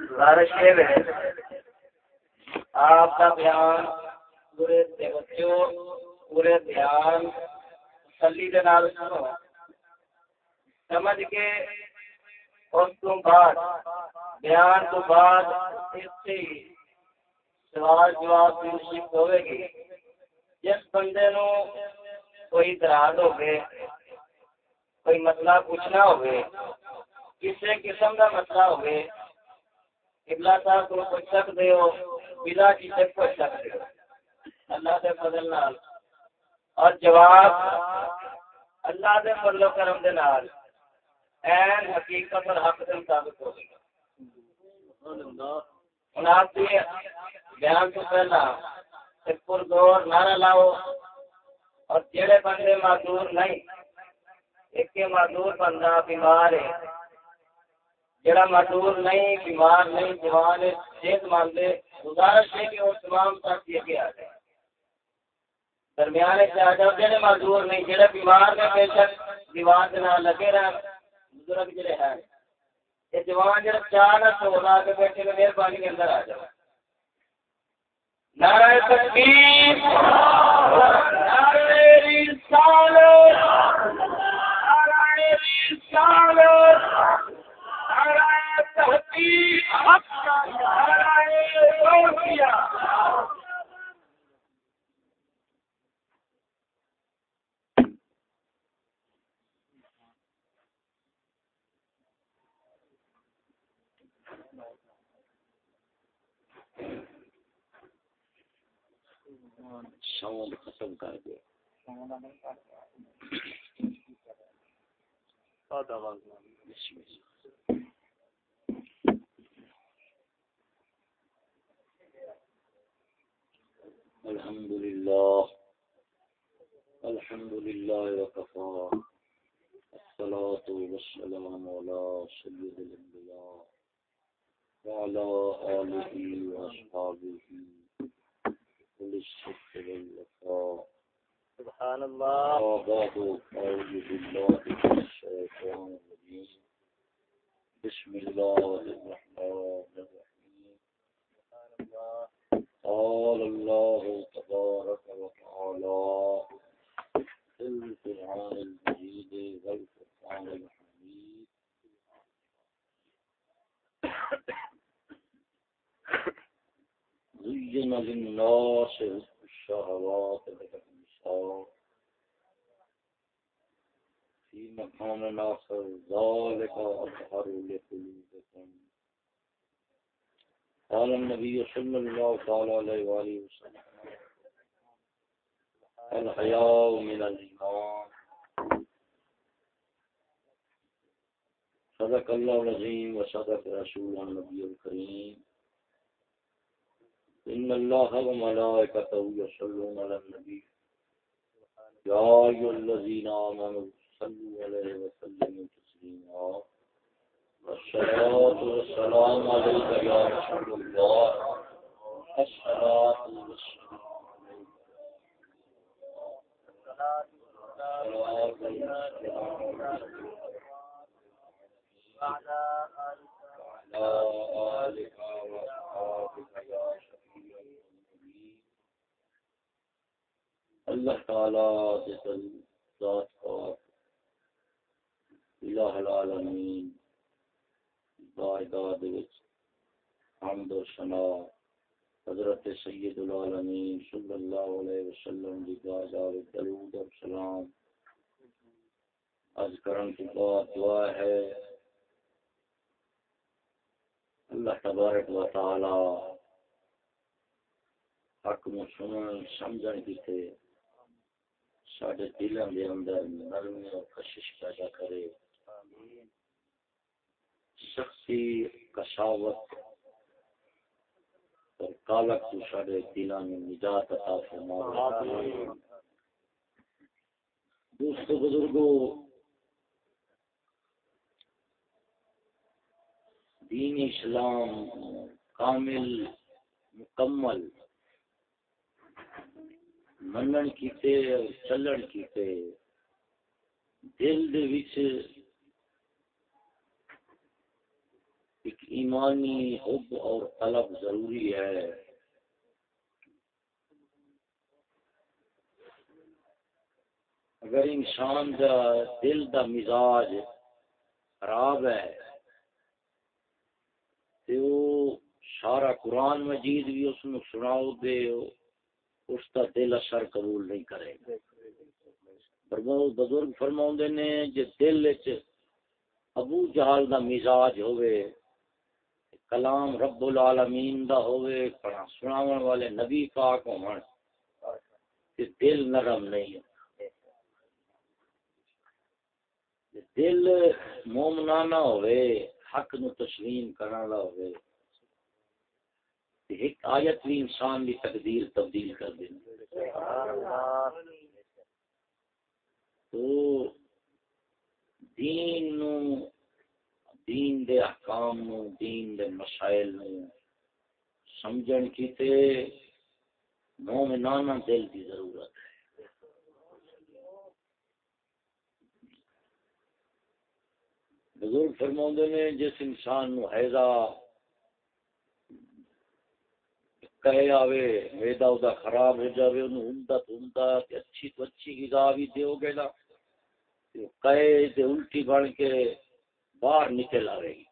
گزارش یہ آپ کا بیان پورے بچوں پورے دھیان تسلی کے نال سنو۔ سمجھ کے اس تو بعد، بیان تو بعد سوال جواب کی ہوئے گی۔ جس بندے نو کوئی دراد ہوگی کوئی مسئلہ پوچھنا ہوگی کسی قسم کا مسئلہ ہوگی قبلہ صاحب کو پوچھ سکتے ہو، بلا کسی پوچھ سکتے ہو۔ اللہ کے فضل نال۔ اور جواب، اللہ کے فضل و کرم دے نال۔ این حقیقت اور حق کے مطابق ہوگی ہوں آپ کے بیان تو پہلا پر دور نعرہ لاؤ۔ اور جڑے بندے معذور نہیں، ایک معذور بندہ بیمار ہے۔ جڑا معذور نہیں، بیمار نہیں، جوان صحت مند ہے، گزارش ہے کہ وہ تمام ساتھ یہ کہ آ جائے درمیان سے آ جاؤ جڑے معذور نہیں، جڑے بیمار نے بے شک دیوار کے نام لگے رہے بزرگ جڑے ہیں، یہ جوان جڑا چار نہ سو لا کے بیٹھے مہربانی کے اندر آ جاؤ۔ نعرہ تکبیر۔ نعرہ رسالت۔ نعرہ رسالت۔ شاؤں ختم کر دیا۔ الحمد لله الحمد لله وكفى الصلاة والسلام على سيد الأنبياء وعلى آله وأصحابه سبحان الله وبعد أعوذ بالله من الشيطان الرجيم. بسم الله الرحمن الرحيم. قال الله تعالى عليه وآله وسلم. الحياء من الإيمان. صدق الله العظيم وصدق رسول النبي الكريم. إن الله وملائكته يصلون على النبي. يا أيها الذين آمنوا صلوا عليه وسلموا تسليما. والصلاة والسلام عليك يا رسول الله. الصلاة والسلام وعلى آلك وأصحابك يا شفيع اللہ تعالی ذات پاک الہ العالمین بائداد وچ حمد و ثنا حضرت سید العالمین صلی اللہ علیہ وسلم دی بائداد درود و سلام از کرن کی بات دعا ہے۔ اللہ تبارک و تعالی حق میں سنن سمجھن کی تھے ساڈے دلوں دے اندر نرمی اور کشش پیدا کرے۔ شخصی کشاوت اور کالک تو دلوں میں نجات عطا فرمائے دوستو بزرگوں دین اسلام کامل مکمل منن کیتے اور چلن کیتے دل دے وچ ایمانی حب اور طلب ضروری ہے۔ اگر انسان دا دل دا مزاج خراب ہے تو سارا قرآن مجید بھی اس میں سناؤ دے اس کا دل اثر قبول نہیں کرے گا۔ بزرگ فرما نے جی دل چ ابو جہال دا مزاج ہوئے کلام رب العالمین دا ہوئے سناون والے نبی پاک ہون تے دل نرم نہیں ہے۔ دل مومنانا ہوئے، حق نو تسلیم کرنا ہوئے۔ ایک آیت بھی انسان کی تقدیر تبدیل کر دینا تو دین نو دین دے احکام نو دین دے مسائل نو سمجھن کی تے مومنانہ دل کی ضرورت ہے۔ بزرگ فرما نے، جس انسان نو حیضہ کہے آوے میدا ادا خراب ہو جاوے، انہوں عمدہ تو عمدہ اچھی تو اچھی غذا بھی دے ہو گے نا۔ کہے تے الٹی بن کے باہر نکل آوے گی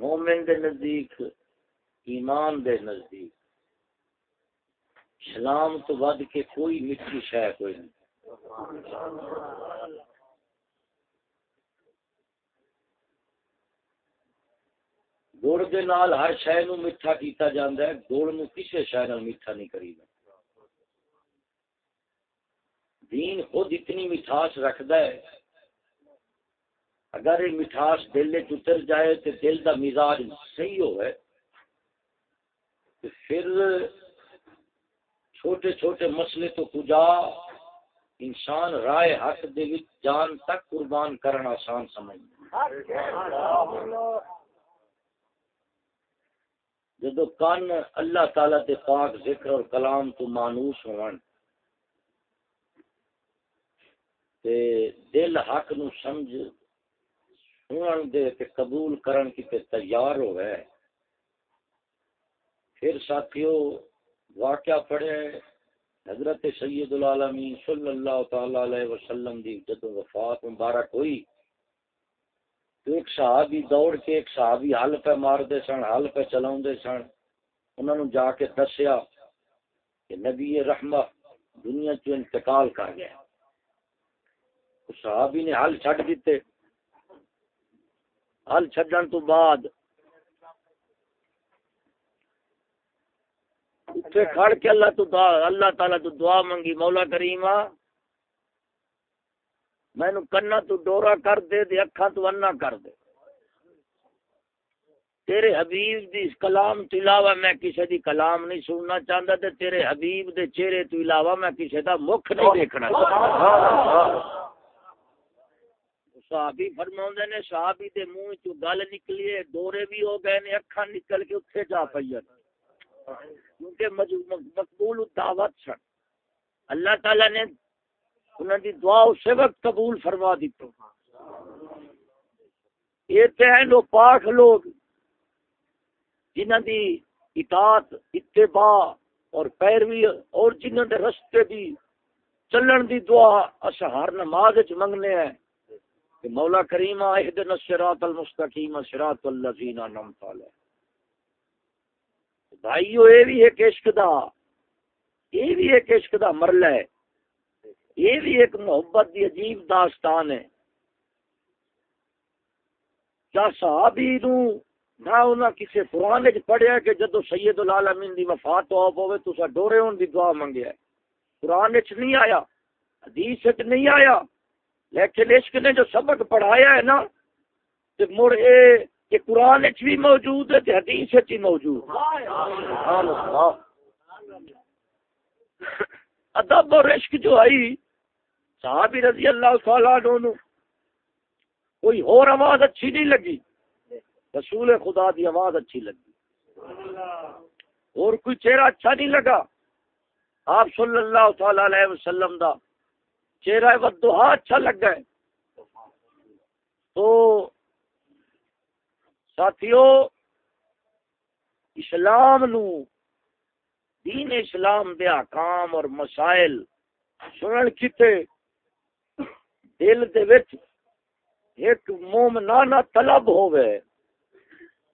مومن دے نزدیک، ایمان دے نزدیک۔ اسلام تو ود کے کوئی مٹی شہ کوئی نہیں۔ گڑ دے نال ہر شے نو میٹھا کیتا جاندا ہے، گڑ نو کسے شے نال میٹھا نہیں کریدا۔ دین خود اتنی مٹھاس رکھدا ہے۔ اگر یہ مٹھاس دل اتر جائے تے دل دا مزاج صحیح ہوئے، تو پھر چھوٹے چھوٹے مسئلے تو کجا انسان رائے حق دے جان تک قربان کرنا آسان سمجھ جدو کان اللہ تعالی دے پاک ذکر اور کلام تو مانوس ہون، تے دل حق نو سمجھ سنن دے تے قبول کرن کی تے تیار ہوئے۔ پھر ساتھیو، واقعہ پڑھے حضرت سید العالمین صلی اللہ تعالی علیہ وسلم دی جدو وفات مبارک ہوئی۔ تو ایک صحابی دوڑ کے، ایک صحابی حل پہ مار دے سن حل پہ چلاؤں دے سن۔ انہوں نے جا کے دسیا کہ نبی رحمہ دنیا چو انتقال کر گیا۔ صحابی نے حل چھٹ دیتے۔ حل چھڈن تو بعد۔ اتنے کھڑ کے اللہ تو دعا اللہ تعالیٰ تو دعا منگی، مولا کریمہ، مینو کنا تو ڈورا کر دے دے اکھا تو انا کر دے۔ تیرے حبیب دی کلام تو علاوہ میں کسی دی کلام نہیں سننا چاہتا تے تیرے حبیب دے چہرے تو علاوہ میں کسی دا مکھ نہیں دیکھنا صحابی فرماؤں نے، صحابی دے منہ چ گل نکلی ہے، دورے بھی ہو گئے نے اکھا نکل کے اتنے جا پئی کیونکہ مقبول دعوت سن۔ اللہ تعالی نے انہوں دی دعا اسی وقت قبول فرما دیتے یہ تو ہیں پاک لوگ جنہ دی اطاعت، اتباع اور پیروی اور جنہ دے رستے دی چلن دی دعا اس ہر نماز وچ منگنے ہیں۔ کہ مولا کریم اهدنا الصراط المستقیم، صراط الذین انعمت علیہم بھائیو اے بھی ایک عشق دا اے بھی ایک عشق دا مرلہ ہے۔ یہ بھی ایک محبت دی عجیب داستان ہے۔ کیا صحابی نو نہ انہاں کسی قرآن وچ پڑھیا کہ جدو سید العالمین دی وفات ہو ہوے تسا ڈورے ہون دی دعا منگیا ہے قرآن وچ نہیں آیا، حدیث وچ نہیں آیا۔ لیکن عشق نے جو سبق پڑھایا ہے نا تے مڑ اے کہ قرآن وچ بھی موجود ہے تے حدیث وچ بھی موجود ادب اور عشق جو آئی، صحابی رضی اللہ تعالیٰ عنہ کوئی اور آواز اچھی نہیں لگی۔ رسول خدا دی آواز اچھی لگی۔ اور کوئی چہرہ اچھا نہیں لگا۔ آپ صلی اللہ تعالی علیہ وسلم دا چہرہ ودوہا اچھا لگ گئے تو ساتھیو، اسلام نو، دین اسلام دے احکام اور مسائل سنن کیتے، دل دے وچ ایک مومنانہ طلب ہوئے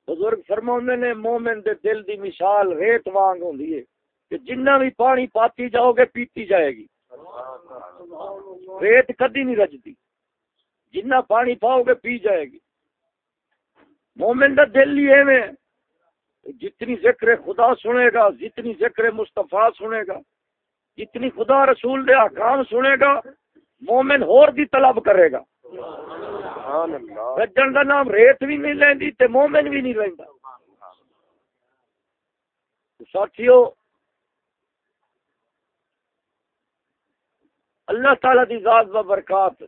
بزرگ فرماؤں نے، مومن دے دل دی مثال ریت وانگ ہوندی ہے کہ جنہ بھی پانی پاتی جاؤ گے، پیتی جائے گی۔ ریت کدی نہیں رجتی جنہ پانی پاؤ گے پی جائے گی۔ مومن دا دل ہی ہے جتنی ذکر خدا سنے گا جتنی ذکر مصطفیٰ سنے گا جتنی خدا رسول دے احکام سنے گا مومن ہور دی طلب کرے گا۔ رجن کا نام ریت بھی نہیں لیندی تے مومن بھی نہیں لیندا ساتھیو اللہ تعالی دی ذات و برکات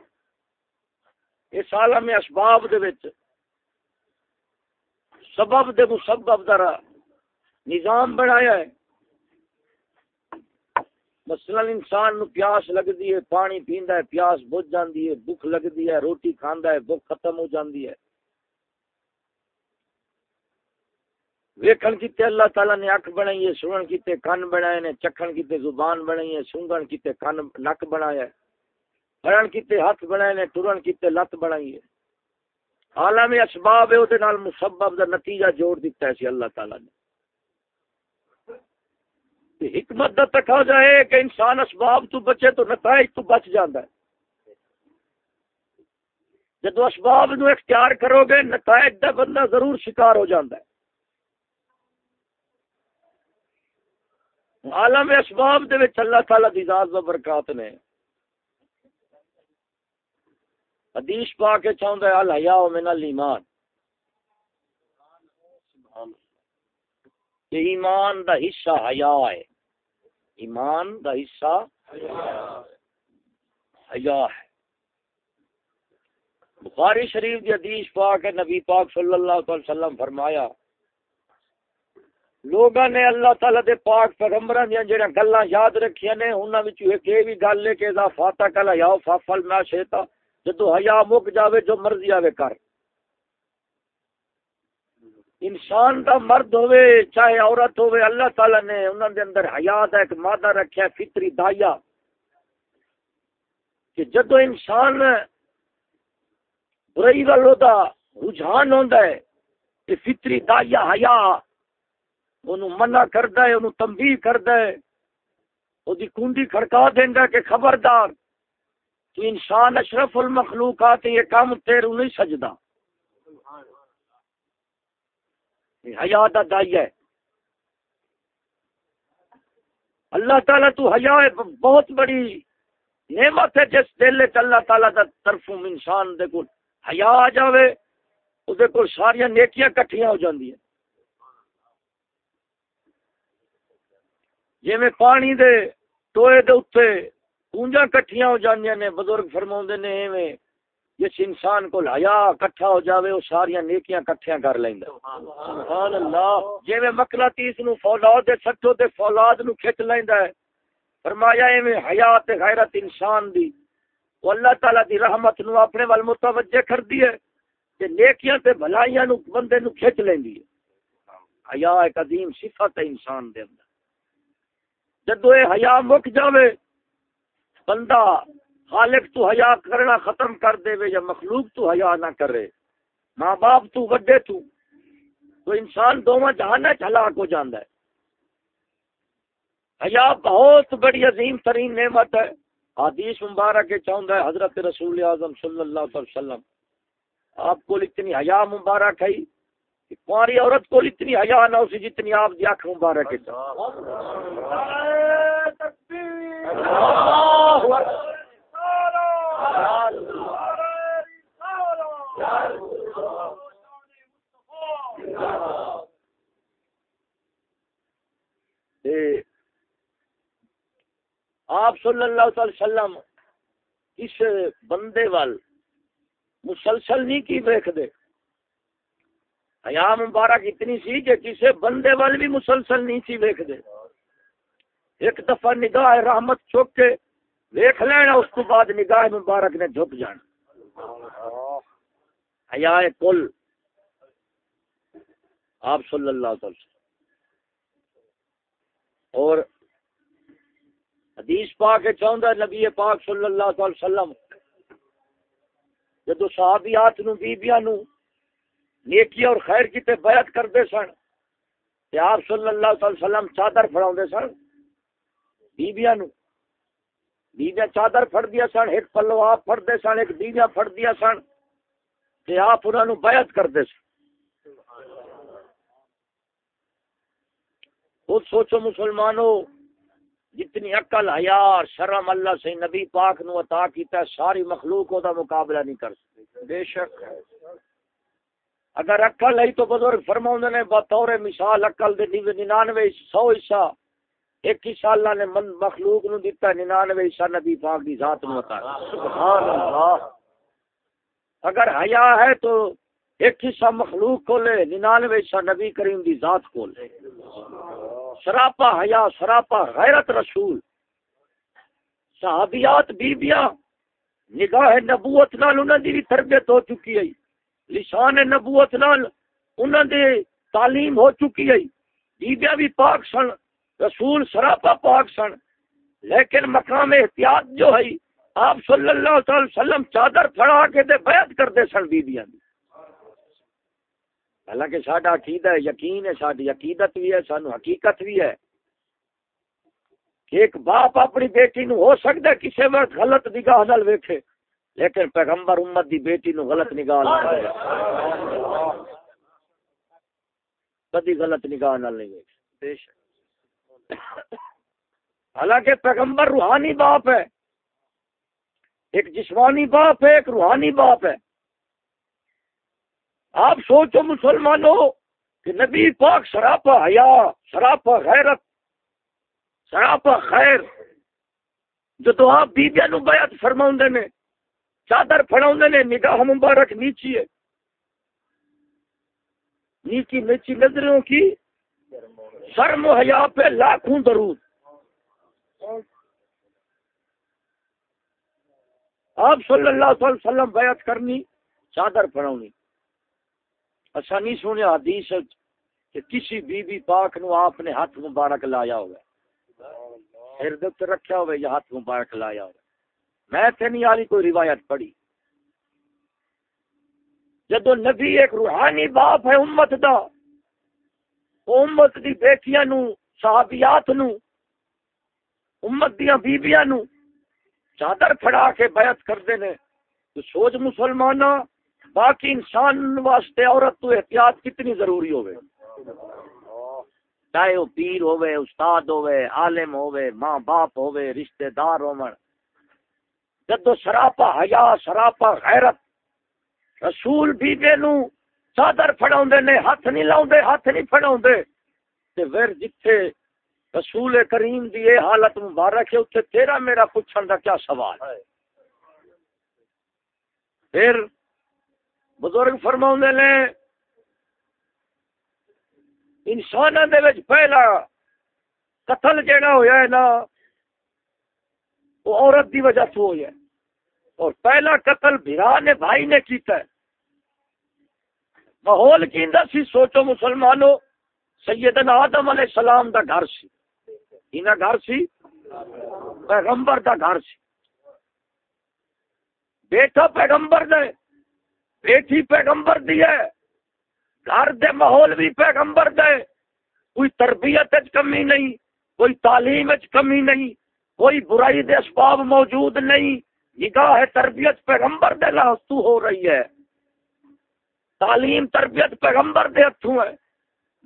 اس عالم اسباب دے وچ سبب دے مسبب درا نظام بنایا ہے۔ مثلا انسان نو پیاس لگدی ہے، پانی پیندا ہے، پیاس بجھ جاندی ہے، بھوک لگدی ہے، روٹی کھاندا ہے، بھوک ختم ہو جاندی ہے۔ ویکھن کیتے اللہ تعالی نے اکھ بنائی ہے، سنن کیتے کان بنائے نے، چکھن کیتے زبان بنائی ہے سونگن کیتے کان نک بنایا ہے۔ پڑھن کیتے ہاتھ بنائے نے ٹرن کیتے لت بنائی ہے۔ عالم اسباب ہے او دے نال مسبب دا نتیجہ جوڑ دیتا ہے سی اللہ تعالی نے۔ حکمت دا تقاضا ہے کہ انسان اسباب تو بچے تو نتائج تو بچ جاتا ہے۔ جب اسباب نو اختیار کرو گے، نتائج دا بندہ ضرور شکار ہو جاتا ہے۔ عالم اسباب دے وچ اللہ تعالی دی ذات و برکات نے۔ حدیث پا کے چاہندا ہے، الحیا من الایمان۔ کہ ایمان دا حصہ حیا ہے۔ ایمان دا حصہ حیا ہے۔ بخاری شریف دی حدیث پاک ہے، نبی پاک صلی اللہ علیہ وسلم فرمایا لوگاں نے اللہ تعالی دے پاک پیغمبراں دی جڑا گلاں یاد رکھیاں نے، انہاں وچ ایک اے وی گل ہے کہ اذا فاتح کلا یا ففل ما شیتا جدو حیا مک جاوے، جو مرضی آوے کر۔ انسان دا مرد ہوئے چاہے عورت ہوئے اللہ تعالی نے انہوں دے اندر حیات ایک مادہ رکھا فطری دائیا کہ جدو انسان برائی والوں دا رجحان ہوندا ہے کہ فطری دائیا حیا انہوں منع کردا ہے انہوں تنبیہ کردا ہے۔ او دی کنڈی کھڑکا دیندا کہ خبردار تو انسان اشرف المخلوقات یہ کام تیرو نہیں سجدہ۔ حیا دا دائی ہے۔ اللہ تعالیٰ تو حیا بہت بڑی نعمت ہے، جس دل اللہ تعالیٰ دا طرف انسان دے کو حیا آ جاوے دے کو ساری نیکیاں کٹھیاں ہو جاندی ہیں۔ جی میں پانی دے ٹوئے دے اتنے کونجا کٹھیاں ہو جاندیاں نے بزرگ فرماؤں نے ایویں جس انسان کو لایا کٹھا ہو جاوے وہ ساری نیکیاں کٹھیاں کر لیندا سبحان اللہ۔ جے میں مقناطیس نو فولاد دے سٹو تے فولاد نو کھچ لیندا ہے۔ فرمایا ایویں حیات غیرت انسان دی وہ اللہ تعالی دی رحمت نو اپنے ول متوجہ کر دی ہے تے نیکیاں تے بھلائیاں نو بندے نو کھچ لیندی ہے۔ حیا ایک عظیم صفت ہے انسان دے اندر۔ جدو اے حیا مک جاوے، بندہ خالق تو حیا کرنا ختم کر دے وے یا مخلوق تو حیا نہ کرے، ماں باپ تو وڈے تو تو انسان دونوں جہان ہلاک ہو جاندہ ہے۔ حیا بہت بڑی عظیم ترین نعمت ہے۔ حدیث مبارک چاہتا ہے، حضرت رسول اعظم صلی اللہ علیہ وسلم، آپ کو اتنی حیا مبارک ہے۔ کاری عورت کو اتنی حیا نہ اسی جتنی آپ کی آنکھ مبارک ہے۔ آپ صلی اللہ علیہ وسلم اس بندے وال مسلسل نہیں کی دیکھ دے حیا مبارک اتنی سی کہ کسی بندے وال بھی مسلسل نہیں سی دیکھ دے۔ ایک دفعہ نگاہ رحمت چوک کے دیکھ لینا، اس کو بعد نگاہ مبارک نے جھک جانا۔ حیا کل۔ آپ صلی اللہ علیہ وسلم۔ اور حدیث پاک چاہتا نبی پاک صلی اللہ علیہ وسلم۔ جدو صحابیات نو بیبیاں نو نیکی اور خیر کی تے بیعت کرتے سن تے آپ صلی اللہ علیہ وسلم چادر پھڑاؤندے سن بیبیاں نو۔ بیبیاں چادر پھڑ دیا سن، ایک پلو آپ پھڑ دے سن، ایک بیبیاں پھڑ دیا سن تے آپ انہاں نو بیعت کردے سن۔ خود سوچو مسلمانوں جتنی عقل حیا شرم اللہ سے نبی پاک نو عطا کیتا ہے، ساری مخلوق دا مقابلہ نہیں کر سکتے۔ بے شک۔ اگر عقل ہے تو بزرگ فرماؤں نے، بطور مثال عقل دے ننانوے سو حصہ، ایک حصہ اللہ نے مخلوق نو دیتا ننانوے حصہ نبی پاک دی ذات نو عطا سبحان اللہ۔ اگر حیا ہے تو ایک حصہ مخلوق کو لے ننانوے حصہ نبی کریم دی ذات کو لے سراپا حیا، سراپا غیرت رسول۔ صحابیات، بیبیاں، نگاہ نبوت نال انہاں دی تربیت ہو چکی ہے۔ لسان نبوت نال انہاں دی تعلیم ہو چکی ہے۔ بیبیاں بھی پاک سن، رسول سراپا پاک سن، لیکن مقام احتیاط جو ہے، آپ صلی اللہ علیہ وسلم چادر پھڑا کے دے بیعت کردے سن بیبیاں دی۔ حالانکہ ساڈا عقیدہ ہے یقین ہے ساری عقیدت بھی ہے، سانو حقیقت بھی ہے۔ کہ ایک باپ اپنی بیٹی نو ہو سکتا ہے کسی وقت غلط نگاہ نال ویکھے۔ لیکن پیغمبر امت دی بیٹی نو غلط نگاہ کدی غلط نگاہ نال نہیں ویکھے حالانکہ پیغمبر روحانی باپ ہے۔ ایک جسمانی باپ ہے ایک روحانی باپ ہے۔ آپ سوچو مسلمانوں کہ نبی پاک سراپا حیا سراپا غیرت سراپا خیر۔ جدو آپ بیبیا نو بیعت فرما نے چادر فڑا نے نگاہ مبارک، نیچی ہے۔ نیچی نیچی نظروں کی شرم و حیا پہ لاکھوں درود۔ آپ صلی اللہ علیہ وسلم بیعت کرنی، چادر پڑھونی اچھا نہیں سنیا، حدیث کہ کسی بی بی پاک نو آپ نے ہاتھ مبارک لایا ہوا پھر دکھ رکھا ہوئے یا ہاتھ مبارک لایا ہوا میں تے نہیں آلی کوئی روایت پڑھی۔ جدو نبی ایک روحانی باپ ہے امت دا امت دی بیٹیاں نو، صحابیات نو، امت دیاں بیبیاں نو چادر پھڑا کے بیعت کر دینے تو سوچ مسلمانہ، باقی انسان واسطے عورت تو احتیاط کتنی ضروری ہوئے۔ چاہے وہ پیر ہوئے، استاد ہوئے، عالم ہوئے، ماں باپ ہوئے، رشتہ دار ہومن جدو سراپا حیا، سراپا غیرت۔ رسول بیبے نو چادر پھڑاؤں نے، ہاتھ نہیں لاؤں ہاتھ نہیں پھڑاؤں تے پھر جتھے رسول کریم دی یہ حالت مبارک ہے اتنے تیرا میرا پوچھن دا کیا سوال ہے؟ پھر بزرگ فرما نے انسان پہلا قتل جہاں ہوا ہے نا، وہ عورت دی وجہ سے ہوا اور پہلا قتل برا نے بھائی نے کیتا ہے۔ ماحول کی سی، سوچو مسلمانوں سیدنا آدم علیہ السلام دا گھر سی۔ اینا گھر سی؟ پیغمبر دا گھر سی۔ بیٹا پیغمبر دے، بیٹی پیغمبر دی ہے۔ گھر دے ماحول بھی پیغمبر دے۔ کوئی تربیت کمی نہیں، کوئی تعلیم کمی نہیں، کوئی برائی دے اسباب موجود نہیں۔ نگاہ تربیت پیغمبر دے لاستو ہو رہی ہے۔ تعلیم تربیت پیغمبر دے ہتھوں ہے۔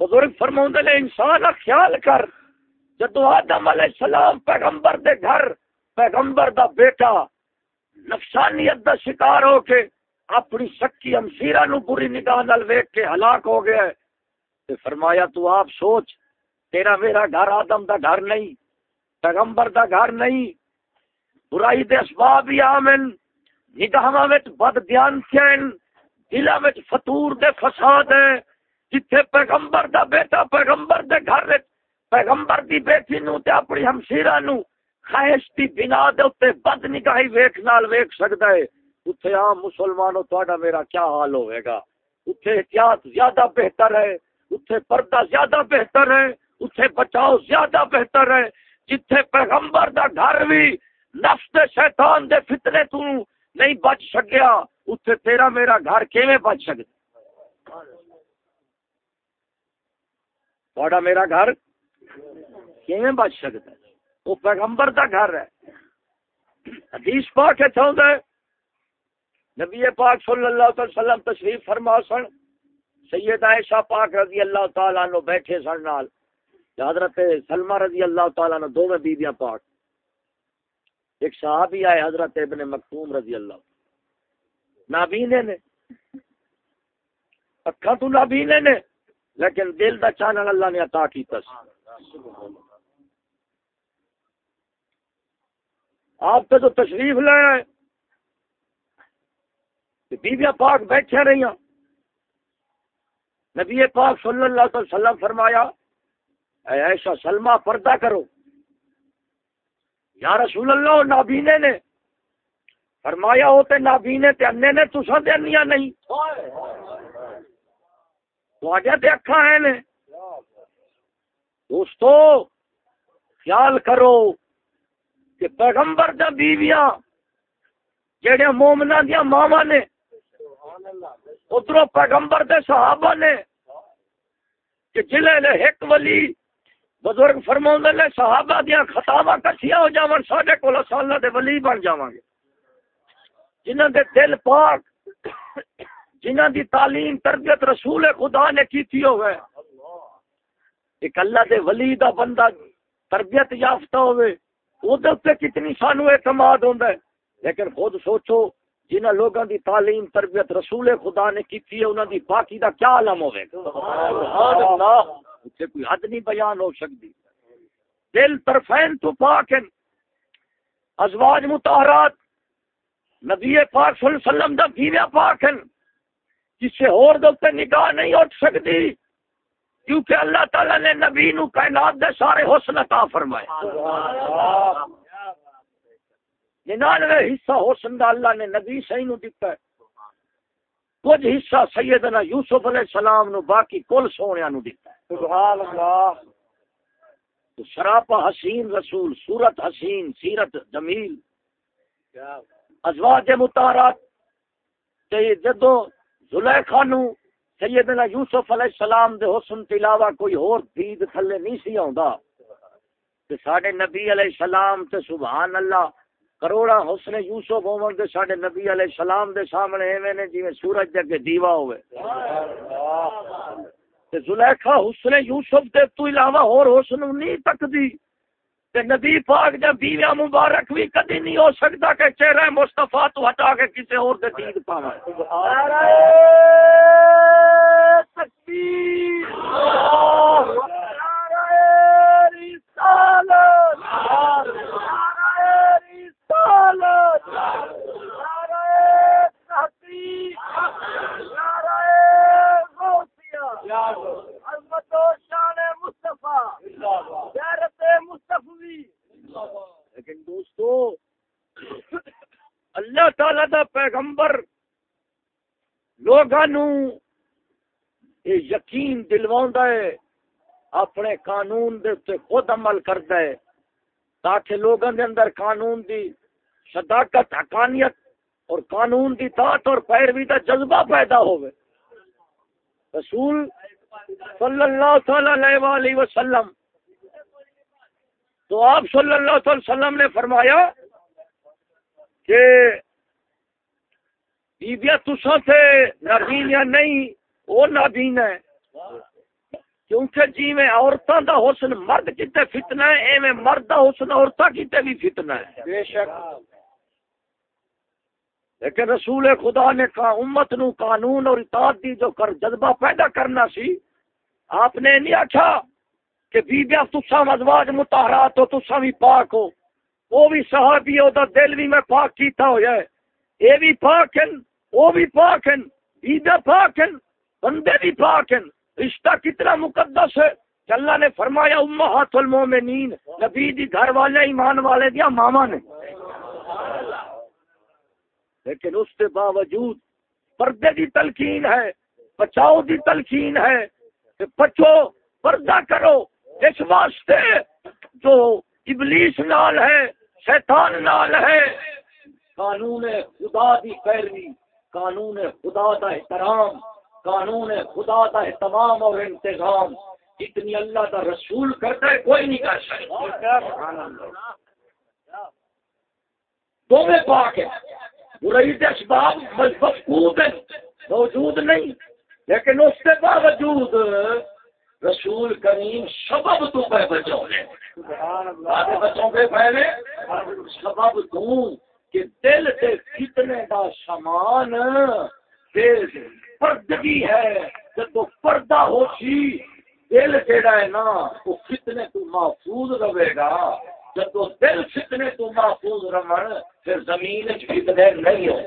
بزرگ فرماؤں نے، انسان خیال کر، جدو آدم علیہ السلام پیغمبر دے گھر، پیغمبر دا بیٹا نفسانیت دا شکار ہو کے اپنی سکی امشیرہ نو بری نگاہ نال ویک کے ہلاک ہو گیا ہے۔ تے فرمایا، تو آپ سوچ، تیرا میرا گھر آدم دا گھر نہیں، پیغمبر دا گھر نہیں برائی دے اسباب ہی آمن نگاہ وچ بد دیان کین دلا وچ فطور دے فساد ہے جتھے پیغمبر دا بیٹا پیغمبر دے گھر وچ، پیغمبر دی بیٹی نو تے اپنی ہمشیرہ نو خواہش دی بنا دے اوتے بد نگاہی ویکھ نال ویکھ سکدا ہے۔ اتنے عام مسلمانوں تا میرا کیا حال ہوئے گا؟ اتنے احتیاط زیادہ بہتر ہے اتنے پردہ زیادہ بہتر ہے اتنے بچاؤ زیادہ بہتر ہے، جتھے پیغمبر دا گھر بھی نفس دے شیطان دے فتنے تو نہیں بچ سکیا۔ اتنے تیرا میرا گھر کیویں بچ سکتا؟ تھوڑا میرا گھر کیویں بچ سکتا؟ ہے وہ پیغمبر دا گھر ہے۔ حدیث پاک ہے چاہتا ہے نبی پاک صلی اللہ علیہ وسلم تشریف فرما سن۔ سید عائشہ پاک رضی اللہ تعالیٰ نو بیٹھے سن نال۔ حضرت سلمہ رضی اللہ تعالیٰ نو دو میں بیبیاں پاک۔ ایک صحابی آئے حضرت ابن مکتوم رضی اللہ نابینے نے۔ اکھا تو نابینے نے۔ لیکن دل دا چانل اللہ نے عطا کی تس آپ پہ تو تشریف لے آئے بیویا پاک بیٹھے رہی ہیں۔ نبی پاک صلی اللہ علیہ وسلم فرمایا، اے ایسا سلمہ، پردہ کرو۔ یا رسول اللہ، نابینے نے فرمایا ہوتے نابینے تے انے نے تسا دینیا نہیں۔ تو تے اکھا ہیں نے۔ دوستو، خیال کرو کہ پیغمبر دا بیویاں جڑے مومنا دیا ماوا نے ادھر پیغمبر دے صحابہ نے کہ جلے نے ایک ولی بزرگ فرما نے، صحابہ دیا خطاوا کٹھیا ہو جاون، ساڈے کول سالہ دے ولی بن جاواں گے۔ جنہاں دے دل پاک، جنہاں دی تعلیم، تربیت رسول خدا نے کیتی ہوئے ایک اللہ دے ولی دا بندہ تربیت یافتہ ہوئے ادھر کتنی سانو اعتماد ہوتا ہے۔ لیکن خود سوچو جنہ لوگوں دی تعلیم، تربیت رسول خدا نے کی تھی انہوں دی باقی دا کیا علم ہوئے گا اتنے کوئی حد نہیں بیان ہو سکتی۔ دل طرفین تو پاکن ازواج متحرات نبی پاک صلی اللہ علیہ وسلم دا بیویا پاکن جس سے اور دلتے نگاہ نہیں اٹھ سکتی۔ کیونکہ اللہ تعالی نے نبی نو کائنات دے سارے حسن عطا فرمائے۔ ننانوے حصہ حسن دا اللہ نے نبی صحیح نو دیتا ہے۔ کچھ حصہ سیدنا یوسف علیہ السلام نو باقی کل سونے نو دیتا ہے۔ سبحان اللہ۔ تو شراپا حسین رسول صورت حسین، سیرت جمیل۔ ازواج متارات جدو زلیخا نو سیدنا یوسف علیہ السلام دے حسن کے علاوہ کوئی اور دید تھلے نہیں سی آندا تے ساڈے نبی علیہ السلام تے سبحان اللہ کروڑا حسن یوسف ہون تے ساڈے نبی علیہ السلام دے سامنے ایویں نے جویں سورج دے اگے دیوا ہوئے۔ تے زلیخا حسن یوسف دے تو علاوہ اور حسن نہیں تکدی۔ تے نبی پاک جب بیویا مبارک بھی کدی نہیں ہو سکتا کہ چہرہ مصطفیٰ تو ہٹا کے کسی اور دے دید پاوے۔ تکبیر۔ لیکن دوستو اللہ تعالی دا پیغمبر لوگوں یہ یقین دلوا ہے، اپنے قانون دے تے خود عمل کرتا ہے، تاکہ لوگوں دے اندر قانون دی صداقت، حقانیت اور قانون دی طاقت اور پیروی کا جذبہ پیدا ہوئے۔ رسول صلی اللہ تعالی علیہ وسلم، تو آپ صلی اللہ علیہ وسلم نے فرمایا کہ بیبیا تسا سے نابین یا نہیں وہ نابین ہے کیونکہ جی میں عورتوں دا حسن مرد کتے فتنا ہے ایویں مرد دا حسن عورتوں کتے بھی فتنا ہے۔ بے شک۔ لیکن رسول خدا نے کہا امت نو قانون اور اطاعت دی جو کر جذبہ پیدا کرنا سی آپ نے نہیں آخا کہ بیبیا تسا ازواج متحرات ہو تسا بھی پاک ہو۔ وہ بھی صحابی ہو دا دل بھی میں پاک کیتا ہو جائے اے بھی پاک ہیں۔ وہ بھی پاک ہیں بیبیا پاک ہیں، بندے بھی پاک ہیں۔ رشتہ کتنا مقدس ہے۔ کہ اللہ نے فرمایا، امہات المومنین، نبی دی گھر والے، ایمان والے دیا ماما نے۔ لیکن اس کے باوجود پردے دی تلقین ہے، بچاؤ دی تلقین ہے۔ کہ بچو پردہ کرو۔ اس واسطے جو ابلیس نال ہے، شیطان نال ہے، قانون خدا دی پیروی۔ قانون خدا دا احترام قانون خدا دا اہتمام اور انتظام۔ اتنی اللہ کا رسول کرتا ہے کوئی نہیں کر سکتا۔ دونوں پاک ہے برائی کے اسباب مفقود موجود نہیں۔ لیکن اس کے باوجود رسول کریم سبب تو پہ بچوں نے بچوں کے پہلے۔ سبب دوں۔ کہ دل سے کتنے کا سامان پردگی ہے، جب پردہ ہو سی دل جیڑا ہے نا، وہ کتنے تو محفوظ رہے گا۔ جب دل فتنے تو محفوظ رمن پھر زمین فتنے نہیں ہو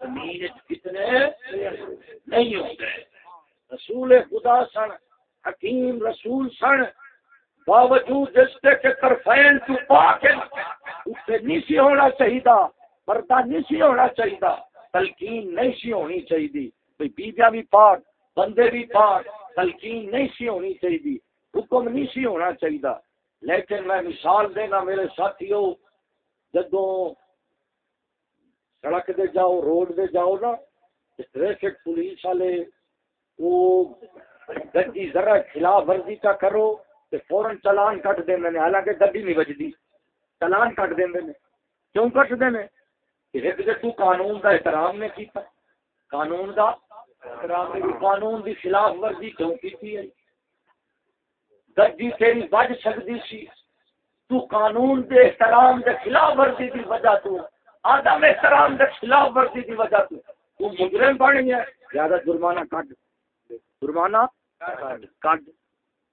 زمین فتنے نہیں ہوتے رسول خدا سن، حکیم رسول سن، باوجود جس کے طرفین تو پاک اسے نہیں سی ہونا چاہیے پردہ نہیں سی ہونا چاہیے تلقین نہیں سی ہونی چاہیے بھائی بیبیاں بھی پاک، بندے بھی پاک، تلقین نہیں سی ہونی چاہیے حکم نہیں سی ہونا چاہیے لیکن میں مثال دینا میرے ساتھیوں جدو سڑک دے جاؤ، روڈ دے جاؤ نا ٹریفک پولیس والے، وہ گڈی ذرا خلاف ورزی کا کرو، تو فورن چلان کٹ دیں حالانکہ گڈی نہیں بجتی چلان کٹ دیں کیوں کٹ دیں ایک تو قانون کا احترام نے کیتا۔ قانون کا قانون دی خلاف ورزی کیوں کی ہے؟ گڈی تیری بج سکتی سی۔ تو قانون دے احترام دے خلاف ورزی دی وجہ تو آدم احترام دے خلاف ورزی دی وجہ تو۔ تو مجرم بن گیا۔ زیادہ جرمانہ کٹ جرمانہ کٹ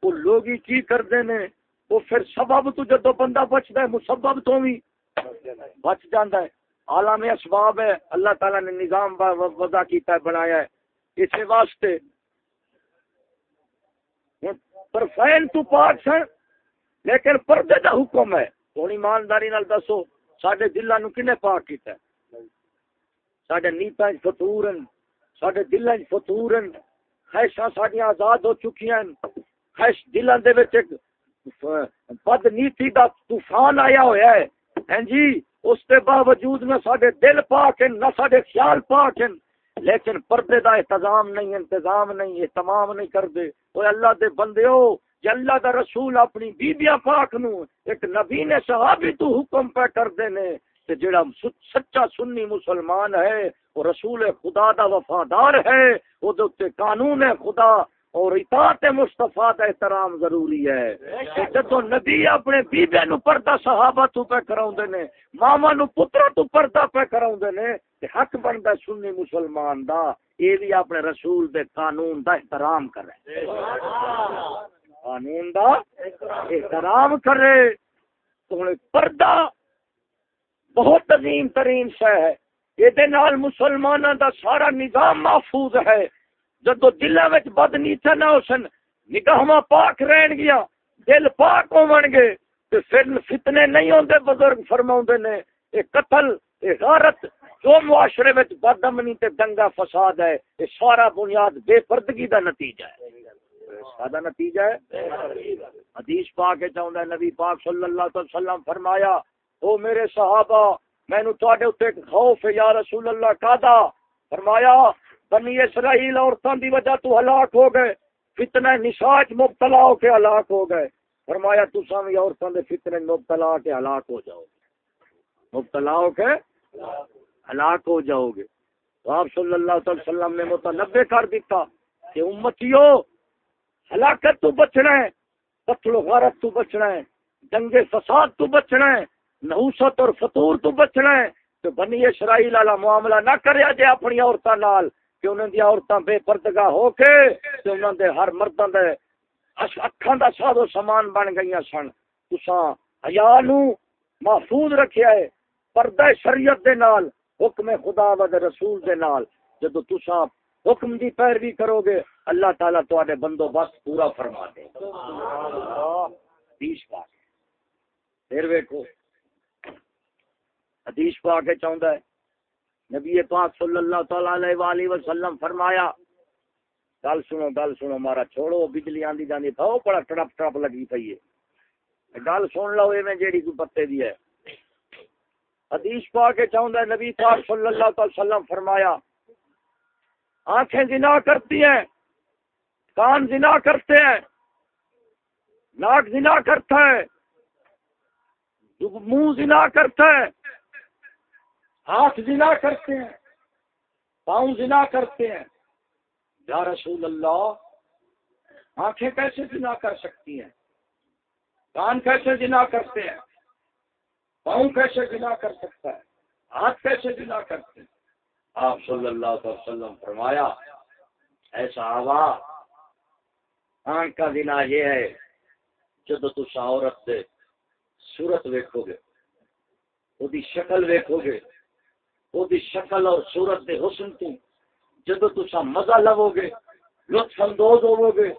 وہ لوگ ہی کی کرتے نے؟ وہ پھر سبب تو جدو بندہ بچتا ہے، مسبب تو بھی بچ جاتا ہے۔ عالم اسباب ہے، اللہ تعالیٰ نے نظام وضع کیتا ہے، بنایا ہے۔ اسی واسطے پر فین تو پاک سن، لیکن پردے دا حکم ہے۔ تھوڑی ایمانداری نال دسو سڈے دلوں نو کنے پاک کیتا ہے؟ سڈے نیتا فطور سڈے دلوں فطور خواہشاں سڈیاں آزاد ہو چکی ہیں خواہش دلوں دے وچ ایک بد نیتی دا طوفان آیا ہوا ہے۔ ہیں جی اس کے باوجود نہ سڈے دل پاک ہیں نہ سڈے خیال پاک ہیں لیکن پردے دا انتظام نہیں انتظام نہیں اہتمام نہیں کرتے وہ اللہ دے بندے ہو کہ اللہ دا رسول اپنی بیبیاں پاک نو، ایک نبی نے صحابی تو حکم پہ کر دینے کہ جڑا سچا سنی مسلمان ہے، وہ رسول خدا دا وفادار ہے، وہ دے قانون خدا۔ اور اطاعت مصطفیٰ کا احترام ضروری ہے جدو نبی اپنے بیبے نو پردہ صحابہ تو پہ کراؤں نے، ماما نو پترا تو پردہ پہ کراؤں نے حق بنتا سنی مسلمان دا، یہ بھی اپنے رسول دے قانون دا احترام کرے۔ قانون دا احترام کرے۔ تو پردہ بہت عظیم ترین شہ ہے۔ یہ مسلمانوں دا سارا نظام محفوظ ہے۔ جدو دلوں میں بد نیچا نہ ہو سن نگاہ پاک رہن گیا، دل پاک ہو گے تو پھر فتنے نہیں ہوتے بزرگ فرما نے یہ قتل یہ غارت، جو معاشرے میں بد امنی تے دنگا فساد ہے یہ سارا بنیاد بے پردگی دا نتیجہ ہے۔ سادہ نتیجہ ہے؟ حدیث پاک چاہتا ہے، نبی پاک صلی اللہ علیہ وسلم فرمایا، او میرے صحابہ میں نو تواڈے اوتے خوف ہے، یا رسول اللہ کا دا فرمایا بنی اسرائیل عورتوں دی وجہ تو ہلاک ہو گئے، فتنہ نشاج مبتلا ہو کے ہلاک ہو گئے۔ فرمایا تسا بھی عورتوں دے فتنے مبتلا کے ہلاک ہو جاؤ گے۔ مبتلا ہو کے ہلاک ہو جاؤ گے۔ تو آپ صلی اللہ علیہ وسلم نے متنبع کر دیتا کہ امتیو، ہلاکت تو بچنا ہے، قتل و غارت تو بچنا ہے دنگے فساد تو بچنا ہے، نحوست اور فطور تو بچنا ہے۔ تو بنی اسرائیل والا معاملہ نہ کریا جے اپنی عورتوں نال۔ کہ انہوں دی عورتاں بے پردگاہ ہو کے تے انہوں دے ہر مرداں دے اکھاں دا سادو سامان بن گئیاں سن۔ تساں حیا نو محفوظ رکھیا ہے، پردہ شریعت دے نال، حکم خدا و دے رسول دے نال۔ جدو تساں حکم دی پیروی کرو گے، اللہ تعالیٰ تواڈے بندوبست پورا فرما دے۔ گا حدیث پاک پھر ویکھو، حدیث پاک چاہندا ہے نبی پاک صلی اللہ تعالی علیہ وآلہ وسلم فرمایا، گل سنو گل سنو مارا چھوڑو، بجلی آندی جاندی تھا وہ بڑا ٹرپ ٹرپ لگی پئی ہے۔ گل سن لو، ایویں جیڑی کوئی پتے دی ہے۔ حدیث پا کے چاہتا ہے، نبی پاک صلی اللہ علیہ وسلم فرمایا، آنکھیں زنا کرتی ہیں، کان زنا کرتے ہیں، ناک زنا کرتا ہے منہ زنا کرتا ہے۔ ہاتھ زنا کرتے ہیں، پاؤں زنا کرتے ہیں۔ یا رسول اللہ، آنکھیں کیسے جنا کر سکتی ہیں؟ کان کیسے جنا کرتے ہیں؟ پاؤں کیسے جنا کر سکتا ہے؟ ہاتھ کیسے جنا کرتے ہیں؟ آپ صلی اللہ علیہ وسلم فرمایا، ایسا آوا، آنکھ کا دنا یہ ہے، جب تو عورت سے صورت ویکو گے وہ شکل ویکو گے۔ وہ شکل اور صورت دے حسن تو جب تسا مزہ لو گے لطف اندوز ہوو گے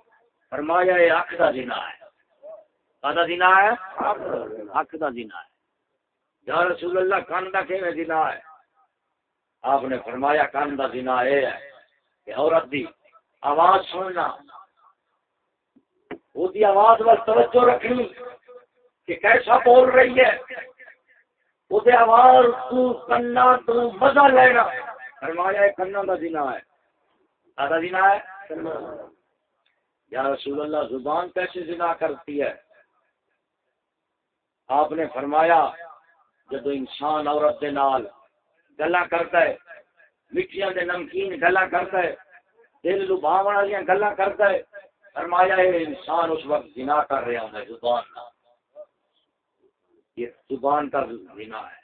فرمایا یہ اکھ کا دینا ہے کا دینا ہے اکھ کا دینا ہے یا رسول اللہ کان کا کہ دینا ہے آپ نے فرمایا کان کا دینا یہ ہے کہ عورت دی آواز سننا وہ دی آواز پر توجہ رکھنی کہ کیسا بول رہی ہے وہ آواز تو کنا تو مزہ لینا فرمایا کنا کا دینا ہے آدھا دینا ہے یا رسول اللہ زبان کیسے زنا کرتی ہے آپ نے فرمایا جب انسان عورت دے نال گلا کرتا ہے مٹھیاں دے نمکین گلا کرتا ہے دل لبھاو والی گلا کرتا ہے فرمایا ہے انسان اس وقت زنا کر رہا ہے زبان کا یہ زبان کا زنا ہے۔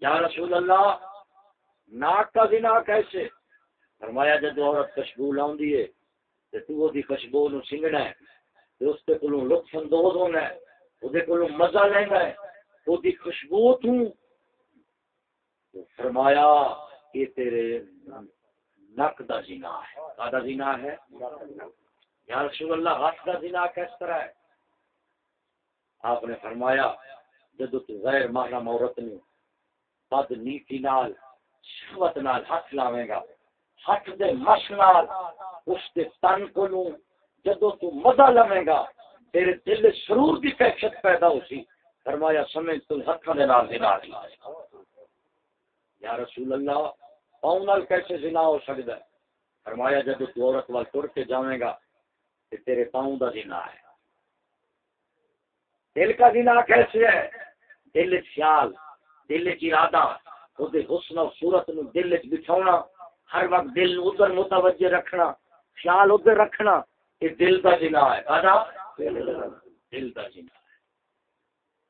یا رسول اللہ، ناک کا زنا کیسے؟ فرمایا، جب عورت خوشبو لاؤں ہے، تو وہ خوشبو نو سنگنا ہے، تو اس کے کولوں لطف اندوز ہونا ہے وہ کولوں مزہ لینا ہے وہ دی خوشبو تو۔ فرمایا کہ تیرے نک دا زنا ہے۔ کا زنا ہے؟ یا رسول اللہ، ہاتھ کا زنا کس طرح ہے؟ آپ نے فرمایا، جدو غیر محرم عورت نے بد نیتی نال، شہوت نال ہاتھ لاویں گا، ہاتھ دے مش نال، اس دے تن کو جدو تو مزہ لویں گا، تیرے دل سرور دی کیفیت پیدا ہو سی فرمایا سمجھ تو ہاتھوں دے نال زنا یا رسول اللہ پاؤں نال کیسے زنا ہو سکتا ہے؟ فرمایا جب تو عورت وال تر کے جاویں گا کہ تیرے پاؤں دا زنا ہے۔ دل کا زنا کیسے ہے؟ دل خیال دل کی ارادہ وہ حسن و صورت نو دل چ بچھاؤنا ہر وقت دل ادھر متوجہ رکھنا، خیال ادھر رکھنا، یہ دل کا جنا ہے۔ آدھا، دل کا جنا ہے۔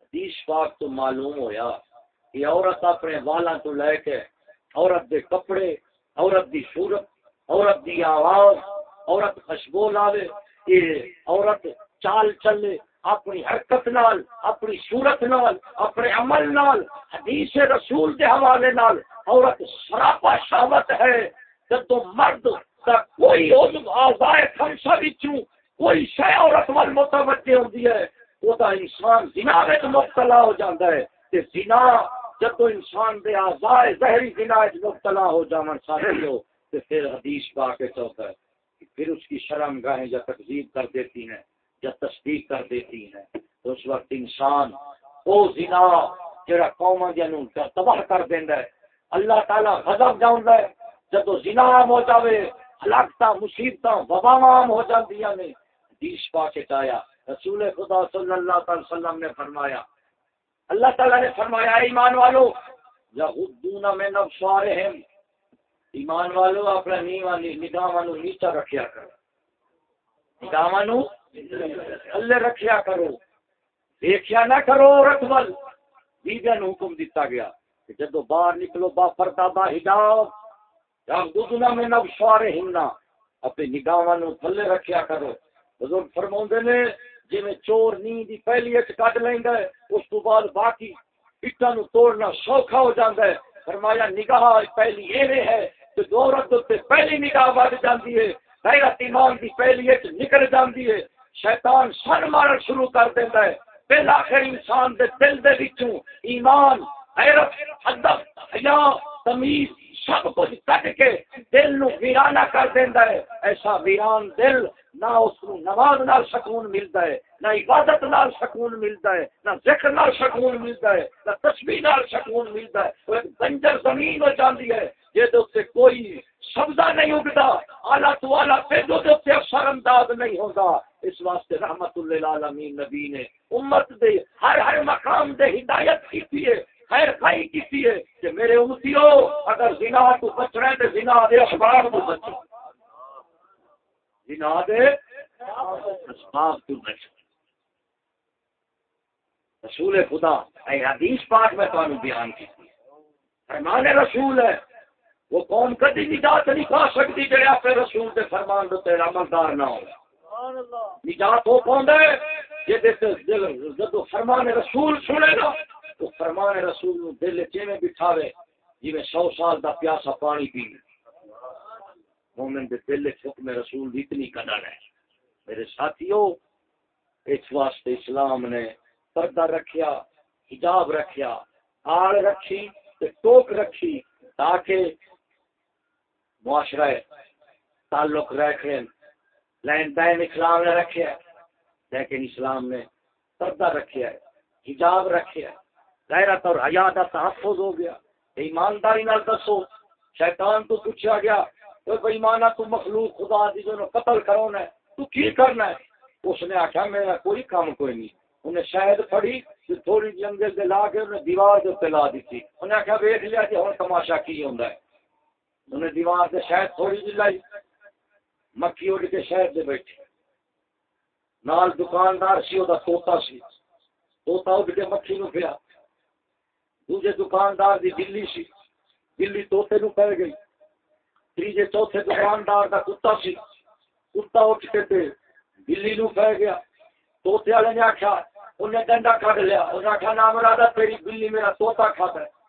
حدیث پاک تو معلوم ہویا کہ عورت اپنے والا تو لے کے عورت دے کپڑے، عورت دی صورت، عورت دی آواز، عورت خوشبو لاوے، یہ عورت چال چلے اپنی حرکت نال، اپنی صورت نال، اپنے عمل نال، حدیث رسول کے حوالے نال، عورت سراپا شہوت ہے جب تو مرد تا کوئی آزائے خمسہ بچوں کوئی شے عورت وال متوجہ ہوتی ہے وہ تا انسان زنا میں مبتلا ہو جاتا ہے۔ کہ زنا جب تو انسان دے آزائے زہری زنا مبتلا ہو جاون ساتھی ہو تو پھر حدیث پا کے چوتا ہے پھر اس کی شرم گاہیں یا تقزیب کر دیتی ہیں۔ یا تصدیق کر دیتی ہیں۔ تو اس وقت انسان وہ زنا جڑا قوم نو تباہ کر دیندا ہے۔ اللہ تعالی غضب جاوندا ہے۔ جب زنا عام ہو جاوے، ہلاکتاں، مصیبتاں، وباواں عام ہو جاندیاں نے۔ حدیث پا کے آیا، رسول خدا صلی اللہ علیہ وسلم نے فرمایا، اللہ تعالیٰ نے فرمایا ایمان والو یا خود میں نفسوارہم ایمان والو، اپنا نیوانی نگاہ نیچا رکھیا کرو۔ نگاہ اللہ رکھیا کرو۔ دیکھیا نہ کرو عورت ول بیبیا نو حکم دیتا گیا کہ جدو باہر نکلو با پردہ با ہجاب جب دودنا میں نب سوارے ہننا۔ اپنی نگاہ نو تھلے رکھیا کرو۔ بزرگ فرماؤں نے جی میں چور نیندی پہلی اچ کٹ لیندا ہے، اس تو بعد باقی اٹا نو توڑنا سوکھا ہو جاندا ہے۔ فرمایا، نگاہ پہلی ایویں ہے کہ دو رد پہلی نگاہ بڑھ جاندی ہے، غیرت ایمان دی پہلی اچ نکل جاندی ہے۔ شیطان سن مارن شروع کر دیتا ہے۔ پھر آخر انسان دے دل دے وچوں ایمان حیرت ادب حیا، تمیز، سب کچھ کٹ کے دل نو ویرانہ کر دینا ہے۔ ایسا ویران دل نہ اس کو نماز نال سکون ملتا ہے، نہ عبادت نال سکون ملتا ہے، نہ ذکر نال سکون ملتا ہے، نہ تسبیح نال سکون ملتا ہے۔ وہ ایک بنجر زمین ہو جاتی ہے، جہد سے کوئی سبزہ نہیں اگتا۔ آلہ تو آلہ پہ جو سے اثر انداز نہیں ہوگا۔ اس واسطے رحمت اللہ عالمین نبی نے امت دے ہر ہر مقام دے ہدایت کی ہے خیر خائی کی ہے کہ میرے امتیو اگر زنا تو بچ رہے تو زنا دے اخبار تو بچو۔ زنا دے اسباب تو بچ رسول خدا، اے حدیث پاک میں تو بیان کی فرمان رسول ہے وہ قوم کدی نجات نہیں کھا سکتی جڑے اپنے رسول کے فرمان دے تیرا عملدار نہ ہو نجات ہو پاؤں جب فرمان رسول سنے گا تو فرمان رسول نو دل چیویں بٹھاوے میں سو سال دا پیاسا پانی پی مومن دے دل حکم رسول دی اتنی قدر ہے۔ میرے ساتھیو اس واسطے اسلام نے پردہ رکھیا حجاب رکھیا آڑ رکھی تے ٹوک رکھی تاکہ معاشرہ تعلق رکھیں لین دین اسلام نے رکھے لیکن اسلام نے پردہ رکھے ہے، حجاب رکھے ہے، غیرت اور حیا کا تحفظ ہو گیا۔ ایمانداری نال دسو، شیطان تو پوچھا گیا تو بےمانا تو مخلوق خدا دی جو قتل کرو نا تو کی کرنا ہے؟ اس نے آخیا میرا کوئی کام کوئی نہیں۔ انہیں شاید پڑی پڑھی تھوڑی جی انگل دے لا کے انہیں دیوار دے لا دی انہیں آخیا ویٹ لیا جی، کہ ہوں تماشا کی ہوں انہیں دیوار سے شاید تھوڑی جی لائی۔ مکھی اڑ کے شہر سے بیٹھے۔ نال دکاندار سی وہ توتا سی۔ توتا اٹھ کے مکھی نو پیا۔ دوجے دکاندار دی بلی سی۔ بلی توتے نو پہ گئی۔ تیجے چوتھے دکاندار دا کتا سی۔ کتا اٹھ کے تے بلی نو پہ گیا۔ توتے والے نے آخیا انہیں ڈنڈا کھڑ لیا۔ انہیں آخیا نام رادا تیری بلی میرا توتا کھاتا ہے۔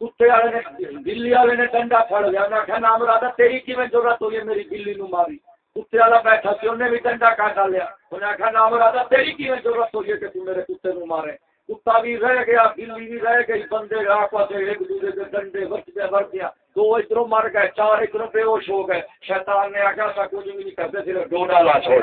کتے والے نے بلی والے نے ڈنڈا پھڑ لیا۔ انہیں آخیا نام رادا تیری کی ضرورت ہوئی ہے میری بلی نو ماری؟ کتے والا بیٹھا سی انہیں بھی ڈنڈا کاٹ لیا۔ انہیں آخیا نام رادا تیری کی ضرورت ہوئی ہے کہ تو میرے کتے نو مارے؟ کتا بھی رہ گیا، بلی بھی رہ گئی، بندے آپس ایک دوسرے کے ڈنڈے بچتے بڑھ گیا۔ دو ادھر مر گئے، چار ادھر بے ہوش ہو گئے۔ شیطان نے آگیا تھا کچھ بھی نہیں کرتے، صرف دو ڈالا چھوڑ۔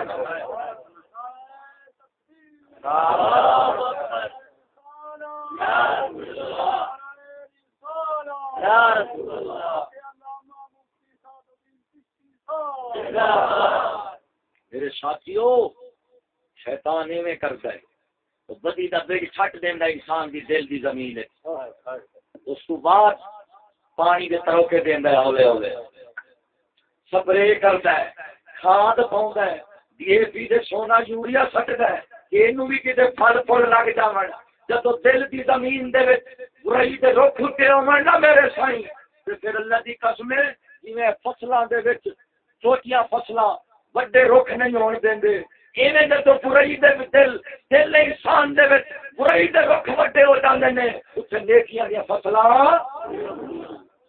میرے ساتھیوں شیطان ایویں کرتا ہے۔ تو بدی کا بج چھٹ دینا انسان دی دل دی زمین ہے۔ اس کو بعد پانی کے تروکے دینا ہولے ہولے۔ سپرے کرتا ہے، کھاد پاؤں ہے۔ ڈی اے پی دے سونا یوریا سٹتا ہے۔ یہ بھی کتنے پھل پھل لگ جا جب دل دی زمین دے برائی دے رخ کے آن نا میرے سائی پھر اللہ دی قسم جی فصلوں دے چھوٹیاں فصلاں رخ نہیں ایویں جدو برائی دے دل دل انسان دے وچ برائی دے رخ وڈے ہو جاندے نے اوتھے نیکیاں دی فصلاں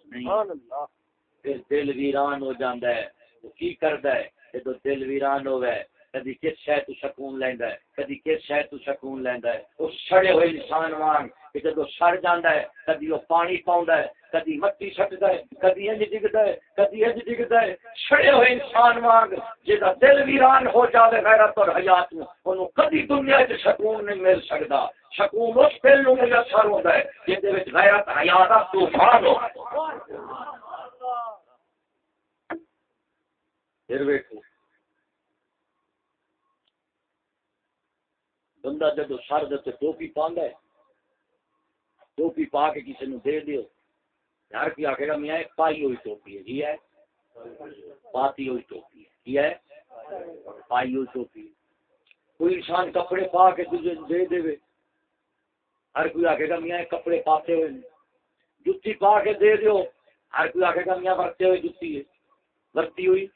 سبحان اللہ۔ پھر دل ویران ہو جاندا ہے کی کردا ہے جدو دل ویران ہوے کدی کس شے تو سکون لیندا ہے، کدی کس شے تو سکون لیندا ہے۔ اس سڑے ہوئے انسان وانگ کہ جدو سڑ جاندا ہے، کدی وہ پانی پاوندا ہے، کدی مٹی سٹدا ہے، کدی انج ڈگدا ہے، کدی انج ڈگدا ہے۔ سڑے ہوئے انسان وانگ جدا دل ویران ہو جاوے غیرت اور حیات نو اونوں کدی دنیا وچ سکون نہیں مل سکدا۔ سکون اس دل نو میسر ہوندا ہے جے وچ غیرت، حیات دا طوفان ہو۔ پھر ویکھو۔ بندہ جب سر دے ٹوپی پاندا ہے، ٹوپی پا کے کسی نے دے دیو۔ ہر کوئی آخے گا میاں پائی ہوئی ٹوپی ہے جی ہے؟ پاتی ہوئی ٹوپی ہے جی ہے؟ پائی ہوئی ٹوپی کوئی انسان کپڑے پا کے تجھے دے دے۔ ہر کوئی آخے گا، میاں کپڑے پاتے ہوئے جتی پا کے دے دیو۔ ہر کوئی آخے گا، میاں ورتے ہوئے جتی ہے۔ ورتی ہوئی؟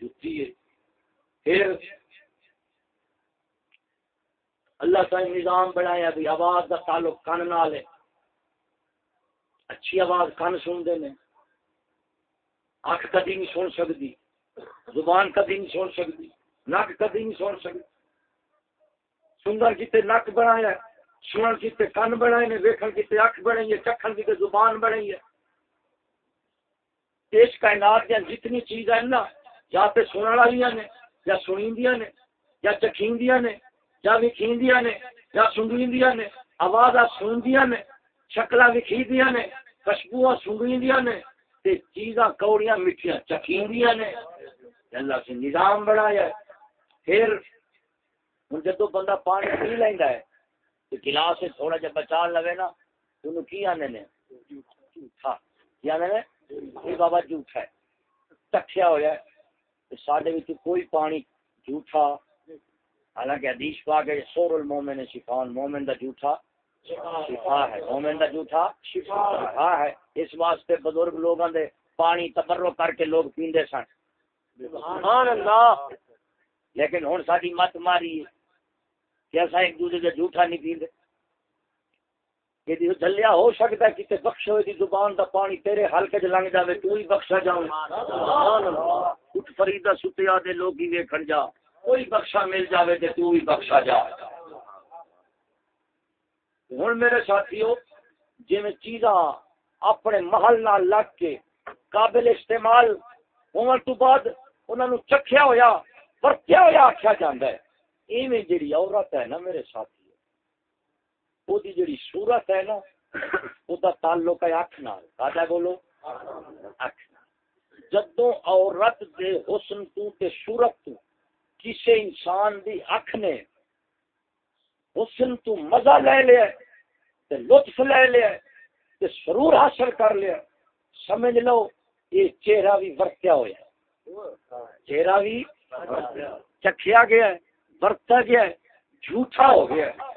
جتی ہے۔ پھر اللہ کا نظام بنایا بھی آواز کا تعلق کن نال ہے۔ اچھی آواز کن سنتے ہیں۔ اکھ کدی نہیں سن سکتی۔ زبان کدی نہیں سن سکتی۔ نک کدی نہیں سن سکتی۔ سندر کتنے نک بنایا سنن کتنے کن بنائے نے ویکن کتنے اکھ بنائی ہے۔ چکھن کتنے زبان بنائی ہے۔ اس کائنات دیا جتنی چیز ہیں نا، یا تے سنن والی نے، یا سنیندیاں نے، یا چکھیندیاں نے یا وکھیندیاں نے، یا سنگیندیاں نے، آواز سندیاں نے، شکلاں وکھیندیاں نے، خوشبو سنگیندیاں نے، تے چیزاں کوڑیاں میٹھیاں چکھیندیاں نے۔ اللہ سے نظام بنایا پھر ہوں جدو بندہ پانی پی لینا ہے تو گلاس سے تھوڑا جا بچا لوے نا تو کی آنے نے؟ جھوٹا۔ کی آنے نے؟ یہ بابا جھوٹا ہے۔ چکھیا ہوا ہے۔ سارے کوئی پانی جھوٹا حالانکہ حدیث پا کے سور المومن شفان مومن دا جھوٹا شفا ہے مومن دا جھوٹا شفا ہے۔ اس واسطے بزرگ لوگوں دے پانی تبرو کر کے لوگ پیندے سن۔ سبحان اللہ۔ لیکن ہوں ساری مت ماری۔ کہ ایسا ایک دوسرے کا جھوٹا نہیں پیندے۔ کہ دلیا ہو سکتا ہے کہ بخش ہوئے دی زبان دا پانی تیرے حلقے چ لنگ جاوے تو ہی بخشا جاؤں۔ اٹھ فریدا ستیا دے لوگ ہی ویکھن جا۔ کوئی بخشا مل جاوے تے تو ہی بخشا جا۔ ہوں میرے ساتھیو جی میں چیزاں اپنے محل نہ لگ کے قابل استعمال ہونے تو بعد انہوں نے چکھیا ہویا، ورتیا ہویا آخیا جاتا ہے۔ ایویں جڑی عورت ہے نا میرے ساتھی وہ جڑی صورت ہے نا وہ تعلق ہے اکھ نال۔ کا بولو، اکھ جدو عورت دے حسن تو تے صورت تو کسے انسان دی اکھ نے حسن تو مزہ لے لیا تے لطف لے لیا تے سرور حاصل کر لیا۔ سمجھ لو، یہ چہرہ بھی ورتیا ہوا چہرہ بھی چکھیا گیا ہے برتا گیا ہے جھوٹا ہو گیا۔ ہے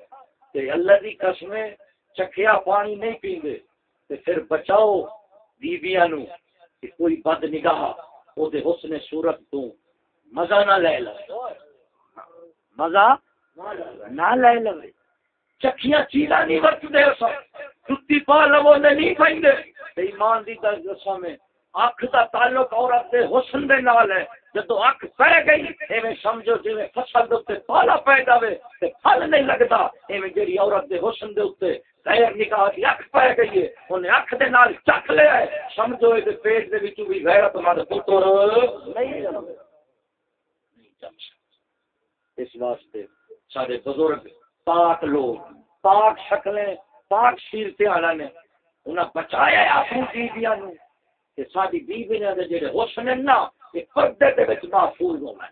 تے اللہ دی قسمیں چکھیا پانی نہیں پیندے۔ تے پھر بچاؤ بیبیاں نو، کہ کوئی بد نگاہ او دے حسن صورت تو مزہ نہ لے لے۔ مزہ نہ لے لے۔ چکھیاں چیزاں نہیں ورت دے سو جتی پا لو نہیں پیندے ایمان دی دسا میں۔ اکھ دا تعلق عورت دے حسن دے نال ہے۔ جدو اکھ پہ گئی، ایویں سمجھو جی فصل دے اوتے پالا پے جاوے تے پھل نہیں لگدا۔ ایویں جڑی عورت دے حسن دے اوتے غیر نکاح دی اکھ پہ گئی ہے اونے اکھ دے نال چکھ لیا ہے۔ سمجھو اے پیٹ دے وچوں بھی غیرت مند پتر۔ نہیں۔ اس واسطے سارے بزرگ پاک لوگ پاک شکلیں پاک سیرتیں والا نے انہاں بچایا اپنی نو کہ ساری جڑے حسن نا پردے دے وچ محفوظ ہونا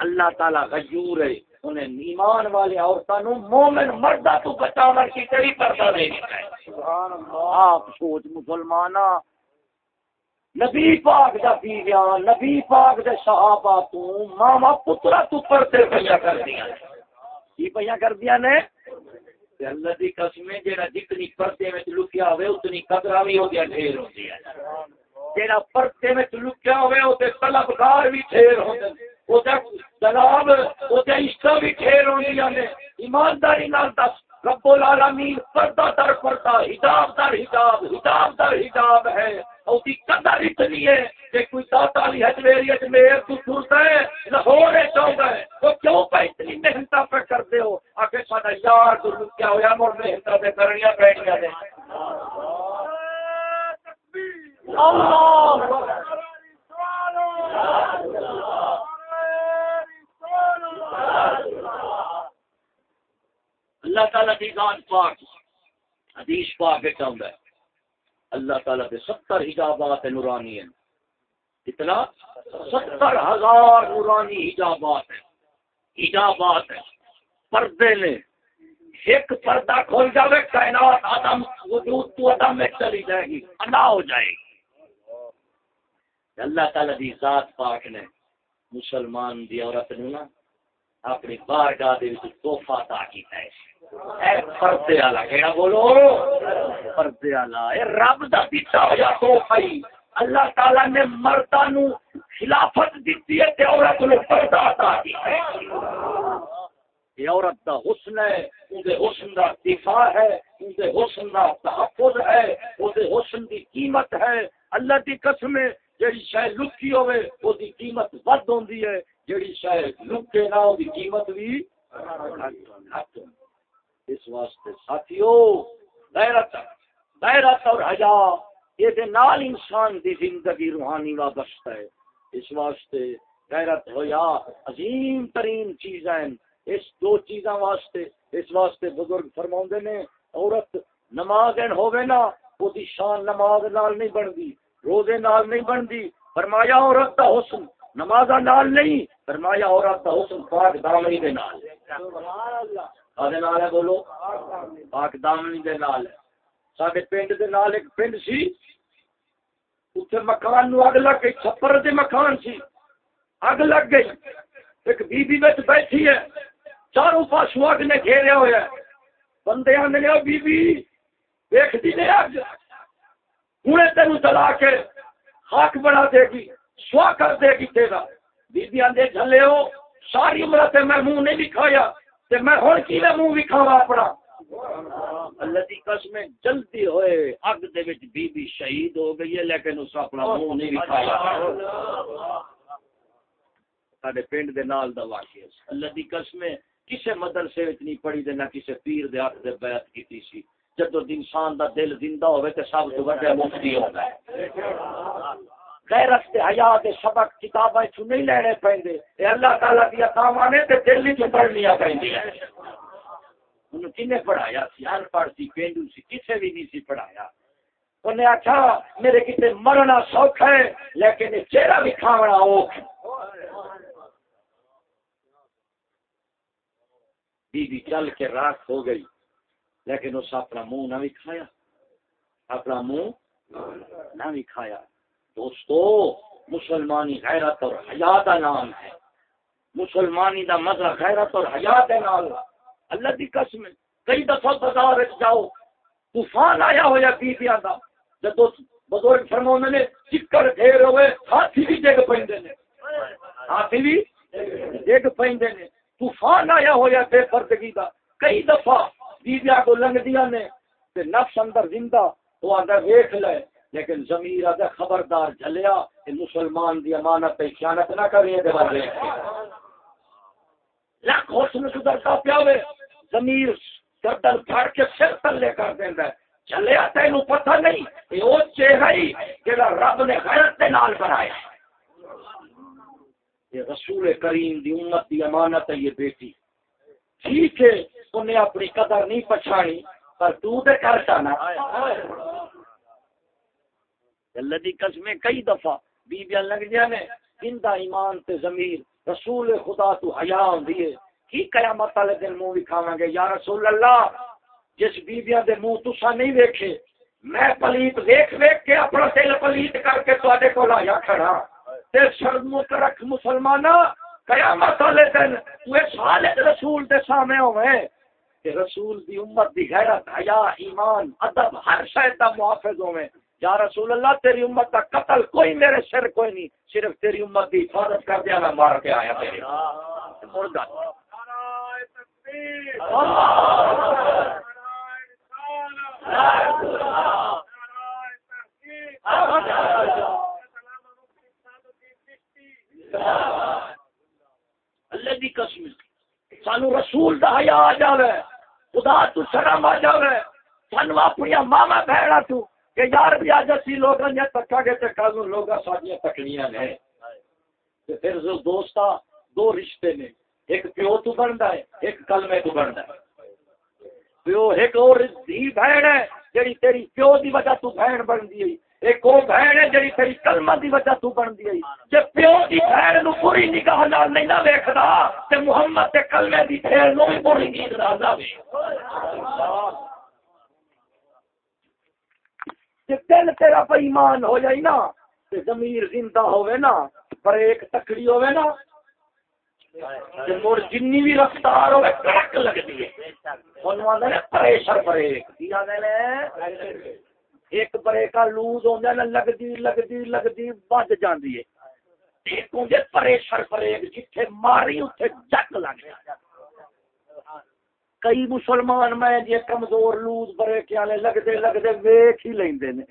اللہ تعالی غیور ہے انہیں ایمان والے عورتوں نو مومن مردا تو بچاون کی تیری پردہ ہے۔ سبحان اللہ۔ آپ سوچ نبی پاک دا بیویاں نبی پاک دے صحابہ تو ماما پترا تو پردے پیا کر دیا کی پیا کر دیا نے اللہ دی قسم جیڑا جتنی پردے میں لکیا ہوئے، اتنی قدرہ بھی ہو گیا، ڈھیر ہو گیا۔ جیڑا پردے میں لکیا ہوئے تے طلبگار بھی ڈھیر ہو گئے۔ جناب او تے عشق بھی ڈھیر ہو گیا ایمانداری نال دس رب العالمین پردہ در پردہ حجاب در حجاب حجاب در حجاب ہے۔ اور کی قدر اتنی ہے کہ کوئی داتا علی حجویری اجمیر تو سنتا ہے لاہور ہے چاہتا ہے وہ کیوں پہ اتنی محنت پہ کرتے ہو؟ آخر سارا یار تو کیا ہوا مر محنت پہ کرنی بیٹھ گیا اللہ اللہ تعالیٰ کی ذات پاک، حدیث پاک ہے چاہتا ہے۔ اللہ تعالیٰ کے ستر حجابات ہیں نورانی ہیں کتنا؟ ستر ہزار نورانی حجابات ہیں۔ حجابات ہیں۔ پردے نے ایک پردہ کھول جائے کائنات آدم وجود تو آدم میں چلی جائے گی، انا ہو جائے گی۔ اللہ تعالیٰ دی ذات پاک نے مسلمان دی عورت نے نا اپنی بارگاہ دے وچ تحفہ عطا کیتا ہے۔ اے پردے کیڑا بولو؟ پردے والا، اے رب دا دتا ہویا تحفہ اللہ تعالی نے مرداں نو خلافت دتی ہے تے عورت نو پردہ عطا کیتا ہے۔ یہ عورت دا حسن ہے ان دے حسن دا دفاع ہے ان دے حسن دا تحفظ ہے ان دے حسن دی قیمت ہے۔ اللہ دی قسم ہے جڑی شے لکی ہوے او دی قیمت ود ہوندی ہے۔ جڑی شاید لکے نہ، او دی قیمت بھی اس واسطے ساتھیو غیرت غیرت اور حیا، یہ نال انسان دی زندگی روحانی وابستہ ہے۔ اس واسطے غیرت ہو یا عظیم ترین چیزیں اس دو چیزاں واسطے، اس واسطے بزرگ فرما نے، عورت نماز ہوگی نا، وہ شان نماز نال نہیں بنتی، روزے نال نہیں بنتی۔ فرمایا عورت کا حسن نماز نال نہیں، فرمایا عورت کا حسن پاک دامنی دے نال۔ سبحان اللہ۔ ہے نال ہے، بولو۔ پاک دامنی دے نال ہے۔ سارے پنڈ دے نال ایک پنڈ سی۔ اتنے مکان نو اگ لگ گئی، چھپر دے مکان سی۔ اگ لگ گئی۔ ایک بی بی بچ بیٹھی ہے۔ چاروں پاسوں اگ نے گھیریا ہوا ہے۔ بندے آدھے بی بی دیکھتی نے اگ؟ ہوں تین چلا کے خاک بنا دے گی سوا کر دے گی تیرا۔ بی بی آدھے جلے ہو، ساری عمر سے میں منہ نہیں دکھایا تے میں ہوں کی منہ دکھاوا اپنا۔ اللہ کی قسم جلدی ہوئے، اگ دے وچ بی بی شہید ہو گئی ہے، لیکن اس اپنا منہ نہیں دکھایا سارے پنڈ دے نال دا واقعہ اللہ دی قسم کسے مدرسے وچ نہیں پڑھی تے نہ کسے پیر دے ہاتھ دے بیعت کیتی سی۔ جدو انسان دا دل زندہ ہوئے تے سب تو بڑا مفتی ہوتا ہے غیرت تے حیا دے سبق کتاباں چ نہیں لینے پیندے اے اللہ تعالی دی عطاواں نے تے دل وچ پڑھنیاں پیندیاں انہوں کنے پڑھایا سی؟ ان پڑھ سی، پینڈو سی، کسے بھی نہیں سی پڑھایا۔ انہیں آخا میرے کتے مرنا سوکھ ہے، لیکن چہرہ بھی کھاونا اوکھ بی بی چل کے راک ہو گئی، لیکن اس اپنا منہ نہ بھی کھایا۔ اپنا منہ نہ بھی کھایا۔ دوستو، مسلمانی غیرت اور حیات نام ہے۔ مسلمانی دا مزہ غیرت اور حیات نام اللہ کی قسم کئی دفعہ بازار جاؤ، طوفان آیا ہوا یا بیبیاں دا۔ جب بزرگ فرما نے، چکر گھیر ہوئے، ہاتھی بھی ڈگ پہ ہاتھی بھی ڈگ پہ طوفان آیا ہوا بے پردگی دا۔ کئی دفعہ بیبیا کو لنگ دیا نے، تے نفس اندر زندہ وہ آدھا ویخ لے۔ لیکن زمیر آدھا خبردار جلیا کہ مسلمان دی امانت پہ خیانت نہ کریے دے بارے لاکھ حسن سدرتا پیا ہوئے زمیر گردن پھاڑ کے سر تلے کر دیندا ہے۔ چلیا تینوں پتہ نہیں کہ وہ چہرہ ہی جڑا رب نے غیرت دے نال بنایا یہ رسول کریم دی امت دی امانت ہے یہ بیٹی۔ ٹھیک ہے، انہیں اپنی قدر نہیں پچھانی، پر تو دے کرتا نا اللہ دی قسمیں کئی دفعہ بیبیاں لگ جانے زندہ ایمان تے ضمیر، رسول خدا تو حیا ہوندی ہے۔ کی قیامت والے دن منہ وکھاواں گے؟ یا رسول اللہ، جس بیبیاں دے منہ تسا نہیں ویکھے، میں پلیت ویکھ ویکھ کے اپنا دل پلیت کر کے تواڈے کول آیا کھڑا۔ تے شرم رکھ مسلمانہ قیامت والے دن وہ سالے رسول دے سامنے ہوئے کہ رسول دی امت دی غیرت، حیا، ایمان، ادب، ہر شے دا محافظ ہوئے یا رسول اللہ، تیری امت کا قتل کوئی میرے سر کوئی نہیں، صرف تیری امت دی حفاظت کر دیا، میں مار کے آیا تیری مرغا اللہ دی قسم۔ سانو رسول دا حیا آ جاوے، خدا تو شرم آ جاوے، سانو اپنی ماما بہنا تو کہ یار بھی آج اسی لوگ نے تکا کے تے کل لوگ ساڈیاں تکڑیاں نے۔ تے پھر جو دوستا، دو رشتے نے، ایک پیو تو بندا ہے، ایک کلمے تو بندا ہے۔ پیو ایک اور دی بہن ہے، جڑی تیری پیو دی وجہ تو بہن بن دی ایک وہ بہن ہے جی تیری کلمہ دی وجہ تو بن دی جب پیو دی بہن نو پوری نگاہ نال نہیں نہ ویکھدا، تے محمد تے کلمے دی پھیر نو بھی پوری نگاہ نال وے تے دل تیرا پہ ایمان ہو جائے نا، تے ضمیر زندہ ہوے نا پر ایک تکڑی ہوے نا، تے مور جنی بھی رفتار ہوے کڑک لگدی ہے۔ ہن نے پریشر بریک۔ دیا نے ایک بریکا لوز ہوتا نا لگتی لگتی لگتی بج جاتی ہے۔ ایک ہوں پریشر بریک، جتھے ماری اتنے چک لگ جائے کئی مسلمان میں جی کمزور لوز برے بریک والے لگتے لگتے ویک ہی لیندے نے۔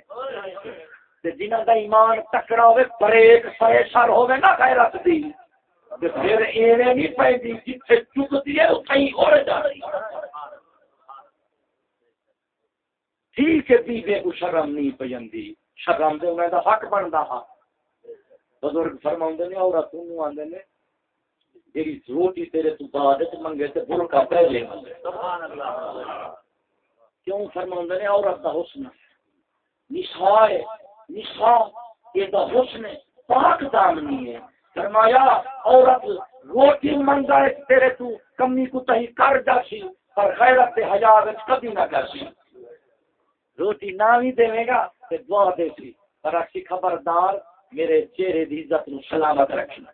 جنہ کا ایمان تکڑا ہوے بریک پریشر ہوے نا غیرت دی۔ پھر ایویں نہیں پی جتھے چکتی ہے اتنے ہی اڑ جاتی ٹھیک ہے، بیوے کو شرم نہیں پی شرم دے انہاں دا حق بندا ہا۔ بزرگ فرماوندے نے، عورت نوں آندے نے جیڑی روٹی تیرے تو بعد وچ منگے تے برکا پہلے منگے سبحان اللہ۔ کیوں فرماوندے نے؟ عورت دا حسن۔ نساء نساء یہ دا حسن پاک دامنی ہے۔ فرمایا عورت روٹی منگا ہے تیرے تو کمی کو تہی کر جاسی پر غیرت حیا وچ کبھی نہ کرسی روٹی نہ بھی دے گا تے دعا دے سی۔ پر اسی خبردار میرے چہرے دی عزت نو سلامت رکھنا۔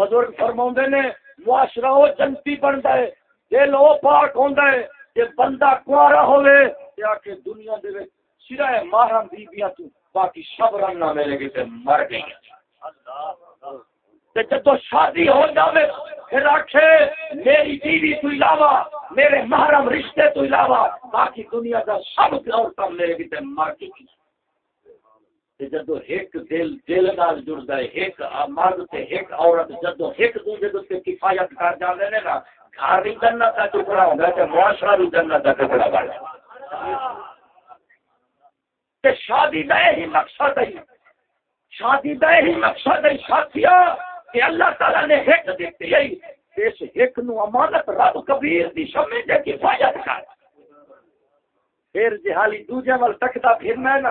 بزرگ فرماوندے نے، معاشرہ او جنتی بندا ہے دل او پاک ہوندا ہے کہ بندہ کوارا ہوے تے آ کے دنیا دے وچ سرائے محرم بیبیاں تو، باقی سب رنگ نہ ملے گی تے مر گئی تے جدو شادی ہو جاوے، پھر آکھے، میری بیوی تو علاوہ، میرے محرم رشتے تو علاوہ، باقی دنیا دا سب عورتاں ملے گی تے مر گئی جدو ایک دل دل نال جڑتا ہے، ایک مرد تے ایک عورت، جدو ایک دوسرے کے کفایت کر جانے نے نا، گھر بھی جنت کا ٹکڑا ہوگا تے معاشرہ بھی جنت کا ٹکڑا بن جاندا تے شادی دا ہی مقصد ہے، شادی دا ہی مقصد ہے ساتھیا کہ اللہ تعالی نے ایک دیتے ہے اس ایک نو امانت رب کبیر دی سمجھ کفایت کر۔ پھر جہالی دوجے وال تکتا پھرنا ہے نا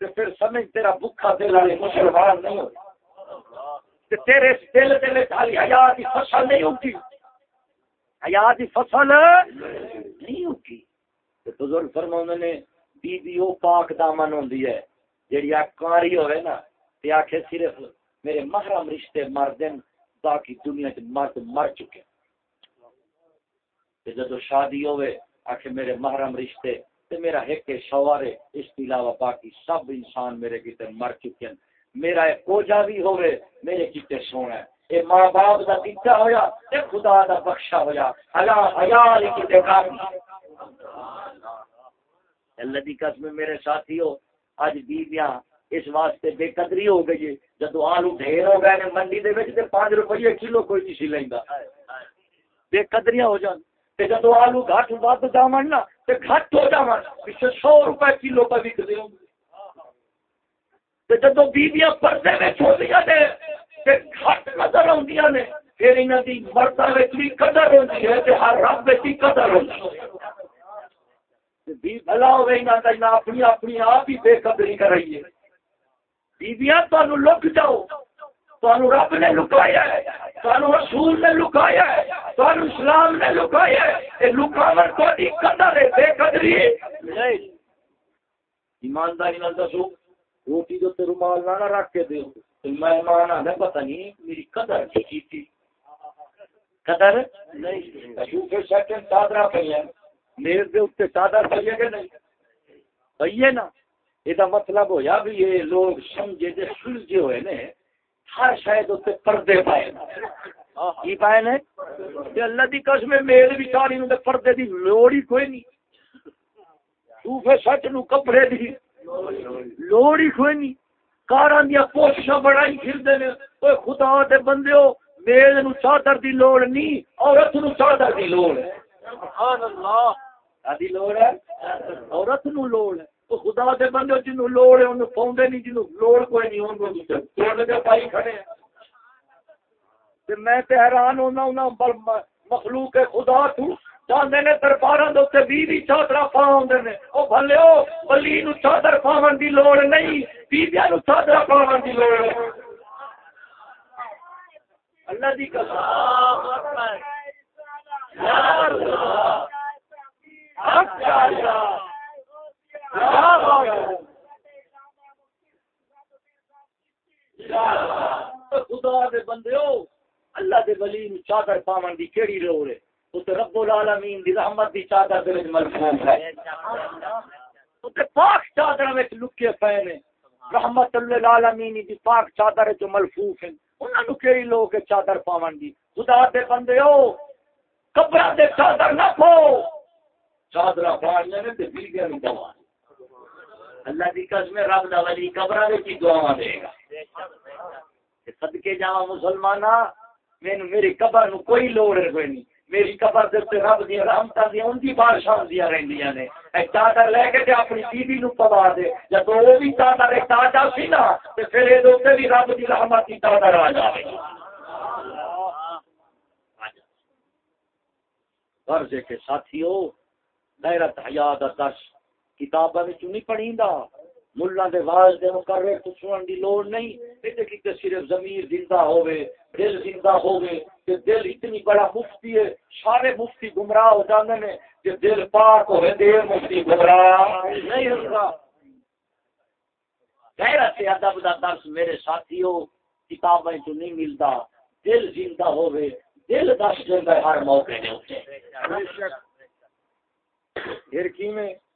تو پھر سمجھ تیرا بکھا دل والے مسلمان نہیں ہوتے تیرے دل دل خالی حیات کی فصل نہیں ہوتی حیات کی فصل نہیں ہوتی بزرگ فرما نے بی بی او پاک دامن ہوندی ہے، جیڑی کاری ہوئے نا، تے آکھے صرف میرے محرم رشتے مر دین باقی دنیا چ مرد مر چکے جدو شادی ہوئے، آکھے میرے محرم رشتے تے میرا ایک شوہر ہے اس کے علاوہ باقی سب انسان میرے کتے مر چکے ہیں۔ میرا ایک کوجا بھی ہوئے، میرے کتے سونا ہے اے ماں باپ دا دیتا ہویا، اے خدا دا بخشا ہویا۔ حیا حیا کتے کافی اللہ دی قسم میرے ساتھی ہو اج بیویاں اس واسطے بے قدری ہو گئی ہے۔ جدو آلو ڈھیر ہو گئے نے منڈی دے وچ تے 5 روپے کلو کوئی نہیں سی لیندا۔ بے قدریاں ہو جان۔ جدو آلو گھٹ ود جامن نا گھٹ ہو جا پچھے سو روپے کلو پہ وک دے جدو بیبیاں پردے میں چھوٹیاں نے گھٹ نظر آدی نے، پھر انہوں کی مردا بھی قدر ہوتی ہے ہر رب کی قدر ہوتی ہے۔ بھلا ہوئے اپنی اپنی آپ ہی بے قدری کر رہی ہے۔ بیبیاں تمہیں لک جاؤ۔ تمہیں رب نے لکایا ہے رسول نے لکایا ہے تمہیں اسلام نے لکایا ہے۔ یہ لکاوٹ تھوڑی قدر ہے، بے قدری۔ ایمانداری دسو، روٹی جو رومال نہ رکھ کے دو مہمان آنا پتہ نہیں میری قدر کی تھی قدر؟ نہیں۔ چادر پہ چادر پہ کہ نہیں؟ پہ نا۔ یہ مطلب ہوا بھی یہ لوگ سمجھے سلجھے ہوئے نے۔ ہر شاید اتنے پردے پائے کی پائے نے؟ اللہ کی قسم میل بچاری نو پردے دی لوڑ ہی کوئی نہیں۔ صوفے سچ نو کپڑے دی لوڑ ہی کوئی نہیں۔ کاراں دیا کوششاں بڑائی پھردے نے۔ اوے خدا دے بندیو میل نو چادر دی لوڑ نہیں عورت نو چادر دی لوڑ ہے۔ سبحان اللہ۔ دی لوڑ ہے؟ عورت نو لوڑ ہے۔ تو خدا دے بندے جنوں لوڑ ہے انہوں پاؤندے نہیں جنوں لوڑ کوئی نہیں انہوں توڑ کے پائی کھڑے ہیں۔ تے میں تے حیران ہونا ہونا مخلوق خدا تو چاہتے نے درباراں دے اوتے 20 20 چادر پاوندے نے۔ او بھلیو بلی نو چادر پاون دی لوڑ نہیں بیبیاں نو چادر پاون دی لوڑ۔ ہے اللہ دی قسم۔ یا اللہ۔ حق اللہ۔ خدا دے بندے ہو اللہ دے ولی نو چادر پاون دی کیڑی لوڑ ہے او تے رب العالمین دی رحمت دی چادر دے وچ ملفوف ہے۔ او تے پاک چادر وچ لکے پئے نے۔ رحمت للعالمین دی پاک چادر جو ملفوف ہیں۔ انہاں نو کیڑی لوگ چادر پاون دی۔ خدا دے بندے او قبر دے چادر نہ پو چادر پاون نے تے بیگے نو دوا۔ اللہ کی قسم رب دا ولی قبر وچ دعا دے گا۔ صدقے جاواں مسلماناں مینوں میری قبر نو کوئی لوڑ کوئی نہیں۔ میری قبر دے تے رب دی رحمتاں دی ان دی بارشاں دیا رہندیاں نے۔ اے چادر لے کے تے اپنی بیوی نو پوا دے۔ جب وہ بھی چادر ایک تاجا سی نا، تے پھر اے دوتے بھی رب دی رحمت دی چادر آ جاوے۔ فرض ہے کہ ساتھیو، غیرت حیا دا درس کتاباں وچ نہیں پڑھیندا۔ دے واز دے مقرر تو سنن دی لوڑ نہیں۔ تے صرف ضمیر زندہ ہوے دل زندہ ہوے دل اتنی بڑا مفتی ہے۔ سارے مفتی گمراہ ہو جاندے نے کہ دل پاک ہوے دل مفتی گمراہ نہیں غیرت ادب دا درس میرے ساتھیو، کتاباں تو نہیں ملدا۔ دل زندہ ہوے دل دس دیندا ہر موقع دے اوتے پھر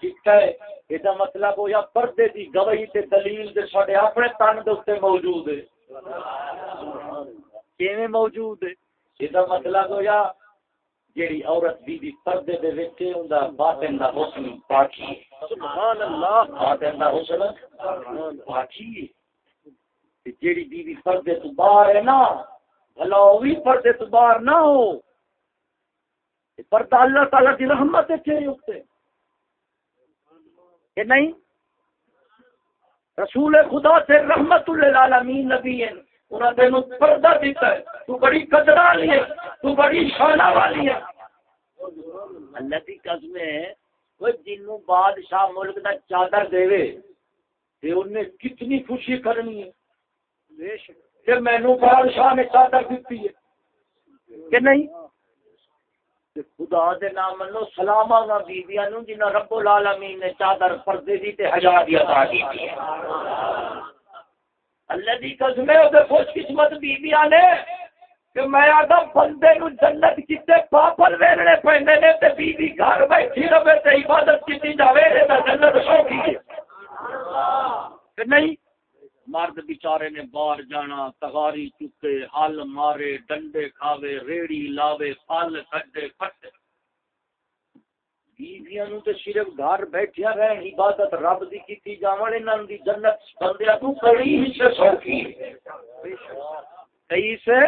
چیٹا ہے؟ یہ مطلب ہو یا پردے دی گواہی تے دلیل دے ساڈے اپنے تن دے اوتے موجود ہے۔ کیویں موجود ہے؟ یہ مطلب ہو یا جیڑی عورت بی بی پردے دے وچ اوندا باطن دا حسن پاکی سبحان اللہ۔ باطن دا حسن پاکی جیڑی بی بی پردے تو باہر ہے نا بھلا بھی پردے تو باہر نہ ہو۔ پردہ اللہ تعالی دی رحمت ہے کہ کہ نہیں؟ رسول خدا سے رحمت للعالمین نبی ہیں۔ انہوں نے پردہ دیتا ہے۔ تو بڑی والی ہے۔ تو بڑی شانہ والی ہے۔ اللہ کی قسم ہے وہ جنوں بادشاہ ملک دا چادر دے تے انہیں کتنی خوشی کرنی ہے۔ کہ مینوں بادشاہ نے چادر دیتی ہے۔ کہ نہیں؟ خدا دے نام منو سلام آنا بیبیاں نو جنہ رب العالمین نے چادر پردے دی تے حیا دی عطا کی اللہ دی قسم ہے او خوش قسمت بیبیاں نے کہ میں آدم بندے نو جنت کتے پاپل ویلنے پیندے نے تے بیوی گھر بیٹھی رہے تے عبادت کیتی جاوے تے جنت سوکھی ہے۔ کہ نہیں؟ مرد بیچارے نے باہر جانا، تغاری چکے، ہل مارے، ڈنڈے کھاوے ریڑی لاوے پل کڈے پٹے بیویاں نو تے صرف گھر بیٹھیا رہن، عبادت رب دی کیتی جاون انہاں دی جنت بندیاں تو کئی سے سوکھی کئی سے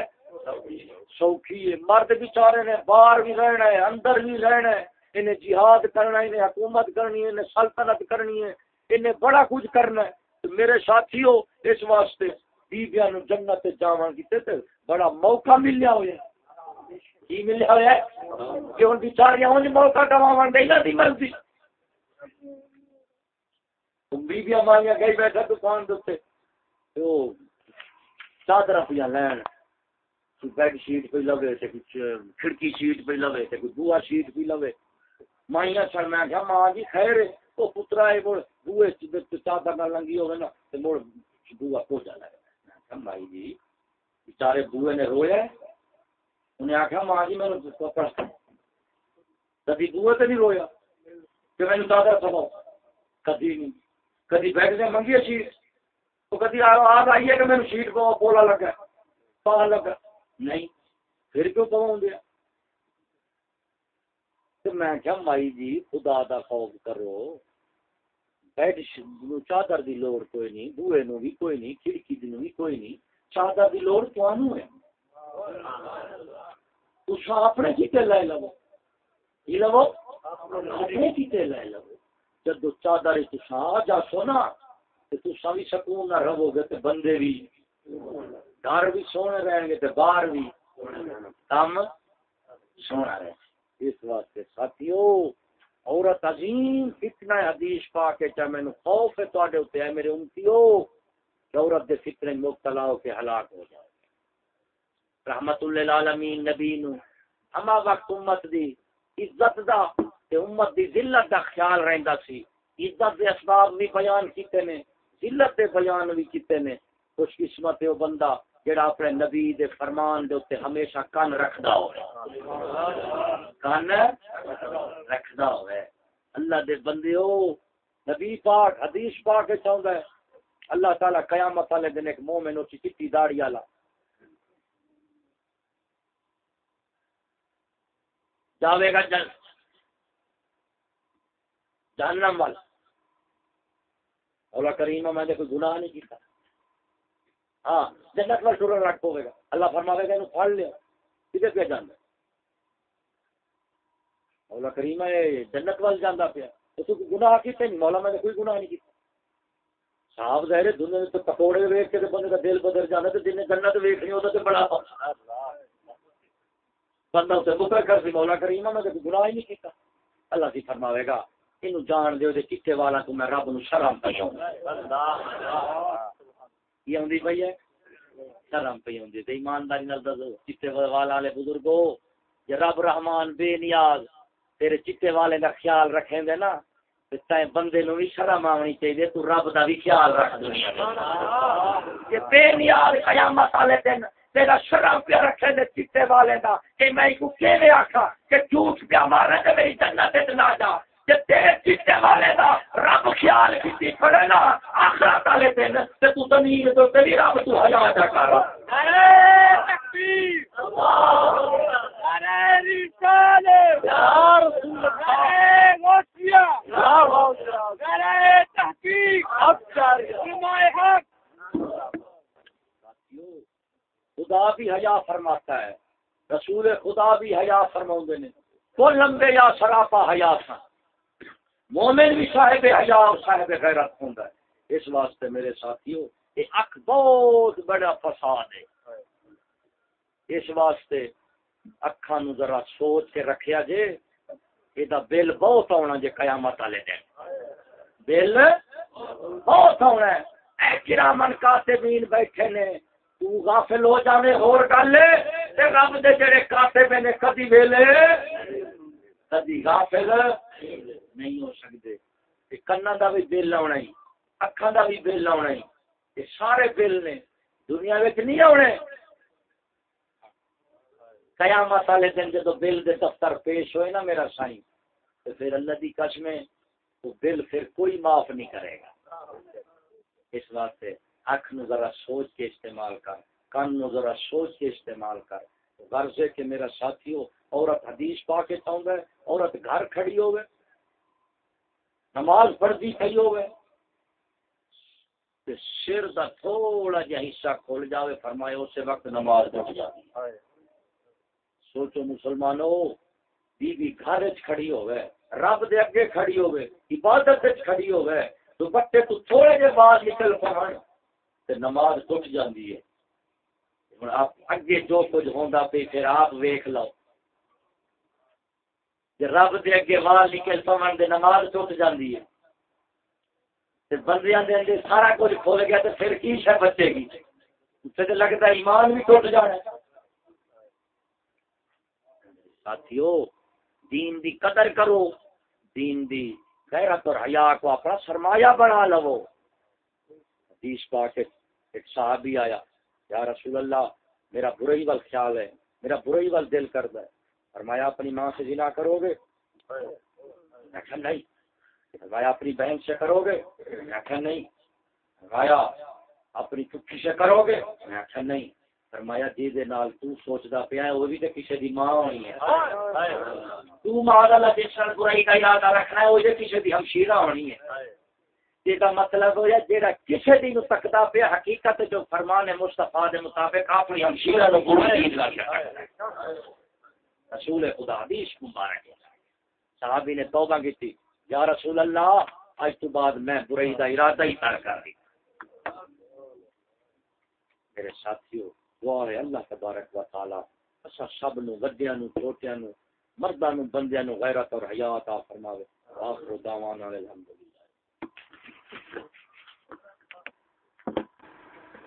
سوکھی ہے مرد بیچارے نے باہر بھی رہنا ہے، اندر بھی رہنا ہے۔ انہیں جہاد کرنا ہے، انہیں حکومت کرنی ہے، انہیں سلطنت کرنی ہے۔ انہیں بڑا کچھ کرنا ہے۔ میرے ساتھی ہو اس واسطے بیبیا نو جنت جاواں کیتے تے بڑا موقع ملیا ہوا کی ملیا ہوا کہ ہن بیچاریاں اونج موقع گواون دے نہ دی مرضی۔ بیبیا ماں گئی بیٹھا دکان دے او چادر پیا لین بیڈ شیٹ پہ لوے تے کچھ کھڑکی شیٹ پہ لوے تے کوئی بوا شیٹ پہ لوے۔ مائیاں سر میں کہا، ماں جی خیر ہے، وہ پترا ہے، مڑ بوئے چادر نہ لنگی ہوگی نا تو مڑ بوا کو جانا ہے۔ بھائی جی بیچارے بوئے نے رویا انہیں آخیا ماں جی میں کدی بوئے تو نہیں رویا، کہ میں چادر سمو کدی نہیں۔ کدی بیٹھ سے منگی شیٹ تو کدی آگ آئیے کہ میرے شیٹ کو بولا لگا پا لگا نہیں، پھر کیوں پواؤں دیا؟ میں کیا مائی جی خدا دا خوف کرو۔ بیڈ چادر دی لوڑ کوئی نہیں، بوئے نو بھی کوئی نہیں، کھڑکی دی نو بھی کوئی نہیں۔ چادر دی لوڑ توانو ہے۔ تسا اپنے کیتے لے لو۔ کی لو۔ اپنے کیتے لے لو۔ جدو چادر تسا آ جا سونا، تے تسا بھی سکون نہ رہو گے، تے بندے بھی گھر بھی سونے رہیں گے، تے باہر بھی کم سونا رہے اس واسطے، ساتھیو، عورت عظیم فتنہ حدیث پا کے چاہے میں خوف ہے تواڈے اوتے ہے میرے امتیو، کہ عورت دے فتنے مبتلا ہو کے ہلاک ہو جائے۔ رحمت للعالمین نبی نو اما وقت امت دی عزت دا تے امت دی ذلت دا خیال رہندا سی۔ عزت دے اسباب بھی بیان کیتے نے، ذلت دے بیان بھی کیتے نے۔ خوش قسمت ہے وہ بندہ۔ جڑا اپنے نبی دے فرمان دے اوتے ہمیشہ کان رکھدا ہوے کان رکھدا ہوے اللہ دے بندیو، نبی پاک، حدیث پاک کے چاہندا ہے۔ اللہ تعالی قیامت والے دن ایک مومن اچھی چٹی داڑھی والا۔ جاوے گا جن، جہنم والا اللہ کریم، میں نے کوئی گناہ نہیں کیتا۔ ہاں جنت میں شروع رکھ ہوئے گا۔ اللہ فرماوے گا پھڑ لیا کدھر پہ جانا مولا کریم جنت وال جانا پیا۔ تو گناہ کیتے نہیں مولا میں نے کوئی گناہ نہیں کیتا۔ صاحب ظاہر ہے، دنیا تو پکوڑے ویک کے بندے کا دل بدل جانا تو جن جنت ویکنی ہوتا تو بڑا بندہ اسے مکر کر سی مولا کریم میں نے گناہ ہی نہیں کیتا۔ اللہ سی فرماوے گا یہ جان دے چیٹے والا تو میں رب نو شرم پہ یہ آدھی پی ہے۔ شرم پہ آدھی ایمانداری چیٹے والا والے بزرگو جی رب رحمان بے نیاز، تیرے چیٹے والے کا خیال رکھیں دے نا بندے نو بھی شرم آنی چاہیے تو رب دا بھی خیال رکھ دنیا بے نیاز قیامت والے دن تیرا شرم پہ رکھے دے چیٹے والے دا، کہ میں کو کیویں کہ جھوٹ پہ مارے تے میری جنت تے نہ جا۔ والے دا رب خیال کی پڑے نا آخرت والے دن تے تو زمین تو تیری رب تو حیا جا کر۔ ارے تکبیر۔ ارے رسالے یا رسول ارے موسیا یا موسیا ارے تحقیق۔ افسر۔ سمائے حق۔ خدا بھی حیا فرماتا ہے۔ رسول خدا بھی حیا فرماؤں نے۔ وہ لمبے یا سراپا حیا تھا مومن بھی صاحب حیا اور صاحب غیرت ہوں اس واسطے میرے ساتھیوں یہ اک بہت بڑا فساد ہے۔ اس واسطے اکھا نو ذرا سوچ کے رکھیا جے یہ بل بہت آنا جے قیامت والے دن۔ بل بہت آنا ہے۔ اے کرامن کاتبین بیٹھے نے، تو غافل ہو جانے ہور گل تے رب دے جڑے کاتب نے کدی ویلے، کدی غافل نہیں ہو سکتے۔ کنا کا بھی بل آنا ہی اکھان کا بھی بل آنا ہی۔ یہ سارے بل نے دنیا نہیں آنے قیامت والے دن جب بل دے دفتر پیش ہوئے نا میرا سائی تو پھر اللہ کی قسم وہ بل پھر کوئی معاف نہیں کرے گا۔ اس واسطے اکھ نو ذرا سوچ کے استعمال کر، کن نو ذرا سوچ کے استعمال کر۔ غرض ہے کہ میرا ساتھی ہو عورت حدیث پا کے چاہتا ہے عورت گھر کھڑی ہوئے۔ نماز پڑھتی کئی ہوئے۔ سر دا تھوڑا جا حصہ کھول جاوے فرمائے اسی وقت نماز پڑھ جائے سوچو مسلمانوں بی بی گھر کھڑی ہوئے رب دے اگے کھڑی ہوئے عبادت کھڑی ہوئے تو بٹے تو تھوڑے جے بعد نکل پہن تے نماز ٹوٹ جاندی ہے۔ ہن آپ اگے جو کچھ ہوندا پے پھر آپ ویکھ لو۔ رب دے اگے وال نکل پون دے نماز ٹوٹ جاندی ہے۔ تے بندیاں دے اندر سارا کچھ کھول گیا تے پھر کی شے بچے گی؟ تے لگتا ہے ایمان بھی ٹوٹ جانا ہے۔ ساتھیو، دین دی قدر کرو۔ دین دی غیرت اور حیا کو اپنا سرمایہ بنا لو۔ حدیث پاک ایک صحابی آیا، یا رسول اللہ، میرا برائی وال خیال ہے، میرا برائی وال دل کرتا ہے۔ فرمایا، اپنی ماں سے زنا کرو گے؟ نہیں۔ فرمایا، اپنی بہن سے کرو گے؟ نہیں۔ فرمایا، اپنی چکی سے کرو گے؟ نہیں۔ فرمایا جی دے نال تو سوچدا پیا ہے، وہ بھی تے کسے دی ماں ہونی ہے۔ تو ماں دا جسن برائی کا یاد رکھنا ہے، وہ تے کسے دی ہمشیرہ ہونی ہے۔ یہ کا مطلب ہو جیڑا کسے دی نو تکدا پیا، حقیقت جو فرمان مصطفی دے مطابق اپنی ہمشیرہ نو گناہ دی لگا رسول خدا حدیث مبارک صحابی نے توبہ کی تھی یا رسول اللہ، آج تو بعد میں برائی دا ارادہ ہی تر کر دی میرے ساتھیو، دعا ہے اللہ تبارک و تعالی، اسا سب نو، گدیاں نو چھوٹیاں نو، مرداں نو، بندیاں نو غیرت اور حیا عطا فرماوے۔ آخر دعوانا الحمدللہ۔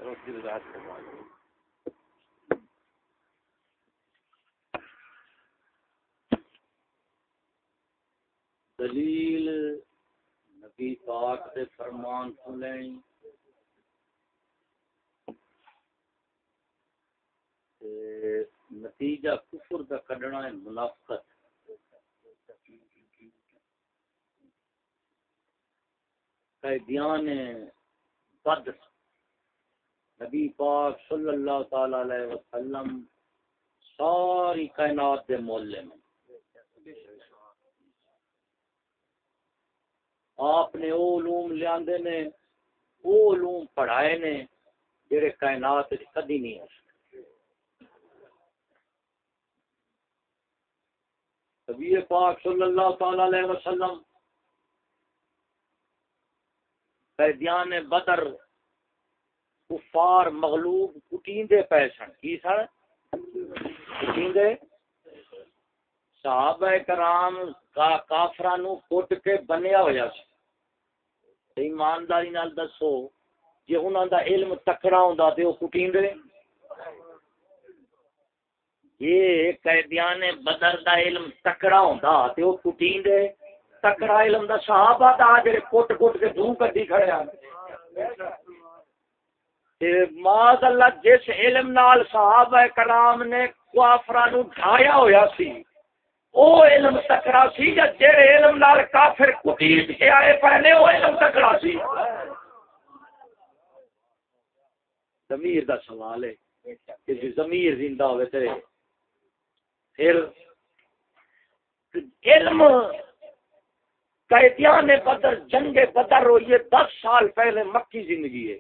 روٹی رات فرمائے دلیل نبی پاک دے فرمان کو لینی نتیجہ کفر دا کڈنا ہے، منافقت۔ قیدیان بد نبی پاک صلی اللہ تعالی علیہ وسلم ساری کائنات دے مولے میں آپ نے او علوم لیا نے، او علوم پڑھائے نے، جڑے کائنات کدی نہیں ہو نبی پاک صلی اللہ تعالی علیہ وسلم قیدیان بدر کفار مغلوب کٹیندے پیسن کی سن؟ کٹیندے؟ صحابہ کرام کا کافرانو کٹ کے بنیا ہویا سی۔ ایمانداری نال دسو جی انہوں دا علم تکڑا ہوندا تے او کٹیندے یہ قیدیان بدر دا علم تکڑا ہوندا تے او کٹیندے تکڑا علم دا صحابہ دا جڑے کٹ کٹ کے دھوں کڈی کھڑے ہیں تے ماذ اللہ جس علم نال صحابہ کرام نے کافراں نو ڈھایا ہویا سی او علم تکڑا سی یا جڑے علم نال کافر کٹیٹ کے آئے پہلے، او علم تکڑا سی۔ ضمیر دا سوال ہے کہ ضمیر زندہ ہوئے تے پھر علم قیدیان بدر، جنگ بدر ہوئی ہے، دس سال پہلے مکی زندگی ہے۔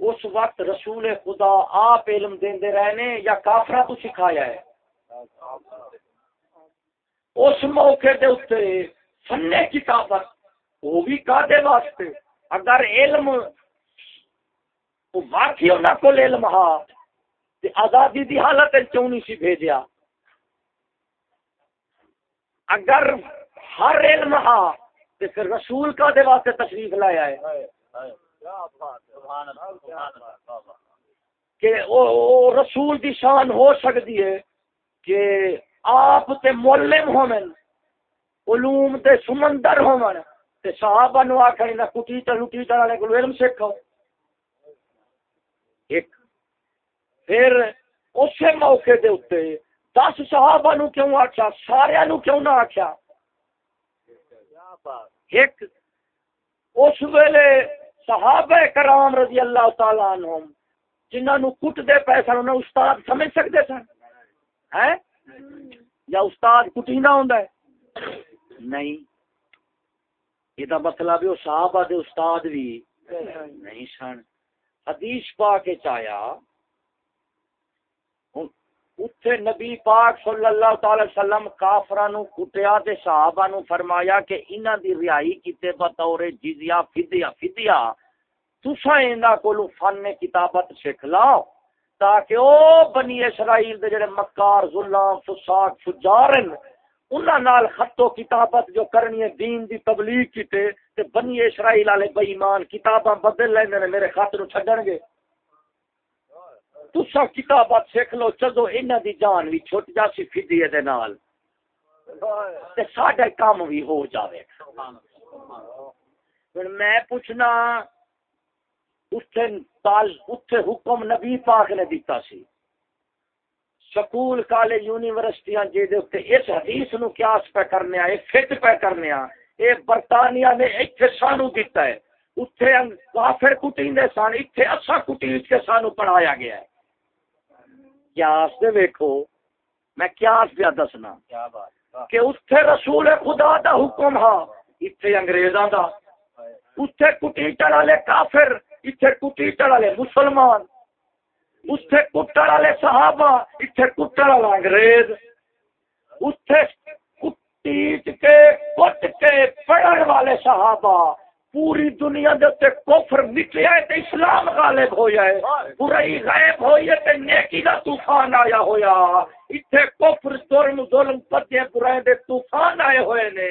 اس وقت رسول خدا آپ علم دے رہنے یا کافرا تو سکھایا ہے۔ اس موقع دے اتنے فنے کتابت وہ بھی کادے واسطے۔ اگر علم واقعی انہوں کو علم ہاں آزادی دی حالت چونی سی بھیجیا؟ اگر ہر علم ہاں تو پھر رسول کا دے واسطے تشریف لایا ہے کہ او رسول دی شان ہو سکتی ہے۔ کہ آپ تے مولم ہومن، علوم تے سمندر ہومن، تے صحابہ نو آکھیں نہ کٹی تے لٹی تے والے کو علم سیکھو ایک، پھر اسی موقع دے اتنے دس صحابہ نو کیوں آخیا سارا نو کیوں نہ آخیا ایک، اس ویلے صحابہ کرام رضی اللہ تعالی عنہم جنہوں نو کٹ دے پیسہ انہوں استاد سمجھ سکتے سن۔ ہے؟ یا استاد کٹی نہ ہوں نہیں۔ یہ مطلب ہے صحابہ دے استاد بھی نہیں سن۔ حدیث پا کے چایا اتھے نبی پاک صلی اللہ تعالی وسلم کافرانو کٹیا تے صحابہ نو فرمایا کہ انہاں دی رہائی کیتے بطور جزیہ، فدیہ فدیہ، تساں انہاں کولو فن کتابت سکھ لاؤ۔ تاکہ او بنی اسرائیل دے جڑے مکار ظلام فساق فجارن انہاں نال خط و کتابت جو کرنی ہے، دین دی تبلیغ کیتے تے بنی اسرائیل والے بے ایمان کتاباں بدل لیندے نے، میرے خط نو چھڈن گے۔ تسا کتابات سیکھ لو چلو انہاں دی جان بھی چھٹ جا سی فدیے دے نال۔ تے ساڈا کام بھی ہو جاوے۔ پھر میں پوچھنا اتھے حکم نبی پاک نے دیتا سی۔ سکول کالج یونیورسٹیاں دے اتھے اس حدیث نو قیاس پہ کرنے آئے فٹ پہ کرنے آ۔ اے برطانیہ نے ایتھے سانو دیتا ہے۔ اتھے کافر کٹیندے سان اتھے اسا کٹیند کے سانو پڑھایا گیا ہے۔ دے ویکھو میں دسنا۔ کہ اتھے رسول خدا دا حکم ہا۔ اتھے انگریزاں دا۔ اتھے کٹیٹر والے کافر اتھے کٹیٹر والے مسلمان اتھے کٹر والے صحابہ اتھے کٹر والا انگریز اتھے کٹیٹ کے کٹ کے پڑھن والے صحابہ پوری دنیا دے کفر مٹیا ہے تے اسلام غالب ہو جائے برائی غائب ہوئی ہے تے نیکی دا طوفان آیا ہویا ایتھے کفر ظلم ظلم پتے برائی دے طوفان آئے ہوئے نے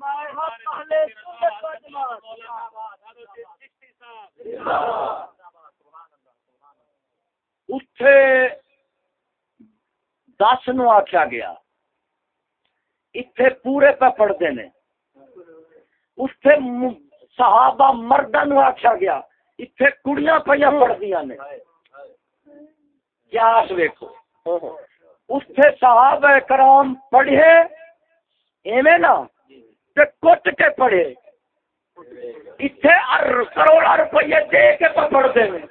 فرمائے دس نو آخیا گیا۔ اتنے پورے پہ پڑھتے نے۔ اتنے صحابہ مردہ نو آخیا گیا۔ اتنے کڑیاں پہ پڑھتی نے۔ کیاس ویکو اتنے صحابہ کرام پڑھے۔ ایویں نا کٹ کے پڑھے اتنے کروڑا روپیے دے کے پڑھتے ہیں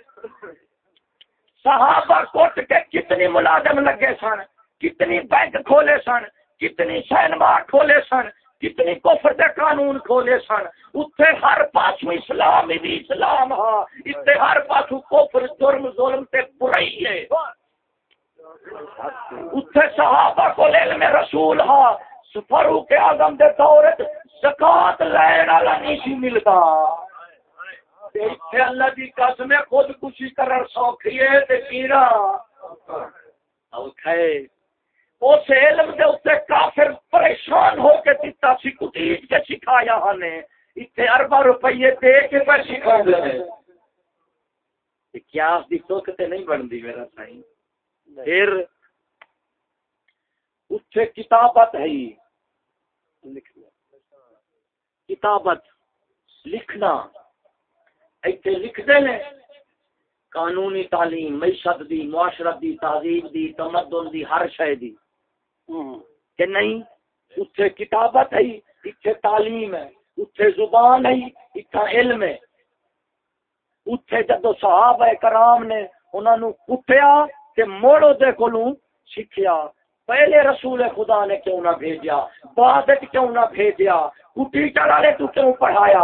صحابہ کٹ کے کتنی ملازم لگے سن، کتنی بینک کھولے سن، کتنی سینما کھولے سن، کتنی کفر دے قانون کھولے سن۔ اتنے ہر پاس اسلام ہی اسلام ہاں اتنے ہر پاس کفر، جرم، ظلم تے برائی ہے۔ اتنے صحابہ کو علم رسول ہاں فاروق اعظم دے دور زکات لین والا نہیں سی ملتا۔ اللہ کی قسم ہے خود کشی کرن سوکھی ہے تے پیرا۔ اوکھے۔ اس علم دے اوتے کافر پریشان ہو کے دتا سی کٹیج کے سکھایا ہاں ہنے ایتھے اربا روپے دے کے پر سکھا دے کیا اس دی سوچ تے نہیں بندی میرا سائیں۔ پھر اتھے کتابت ہے۔ کتابت لکھنا۔ ایتھے لکھ دے نے قانونی تعلیم معیشت دی معاشرت دی تہذیب دی تمدن دی ہر شے دی۔ کہ نہیں اتھے کتابت ہے اتھے تعلیم ہے اتھے زبان ہے اتھا علم ہے۔ اتھے جدو صحابہ کرام نے انہوں نے کٹیا کہ موڑو دے کولوں سیکھیا۔ پہلے رسول خدا نے کیوں نہ بھیجا؟ بعد کیوں نہ بھیجا؟ کٹی چڑھا تو کیوں پڑھایا؟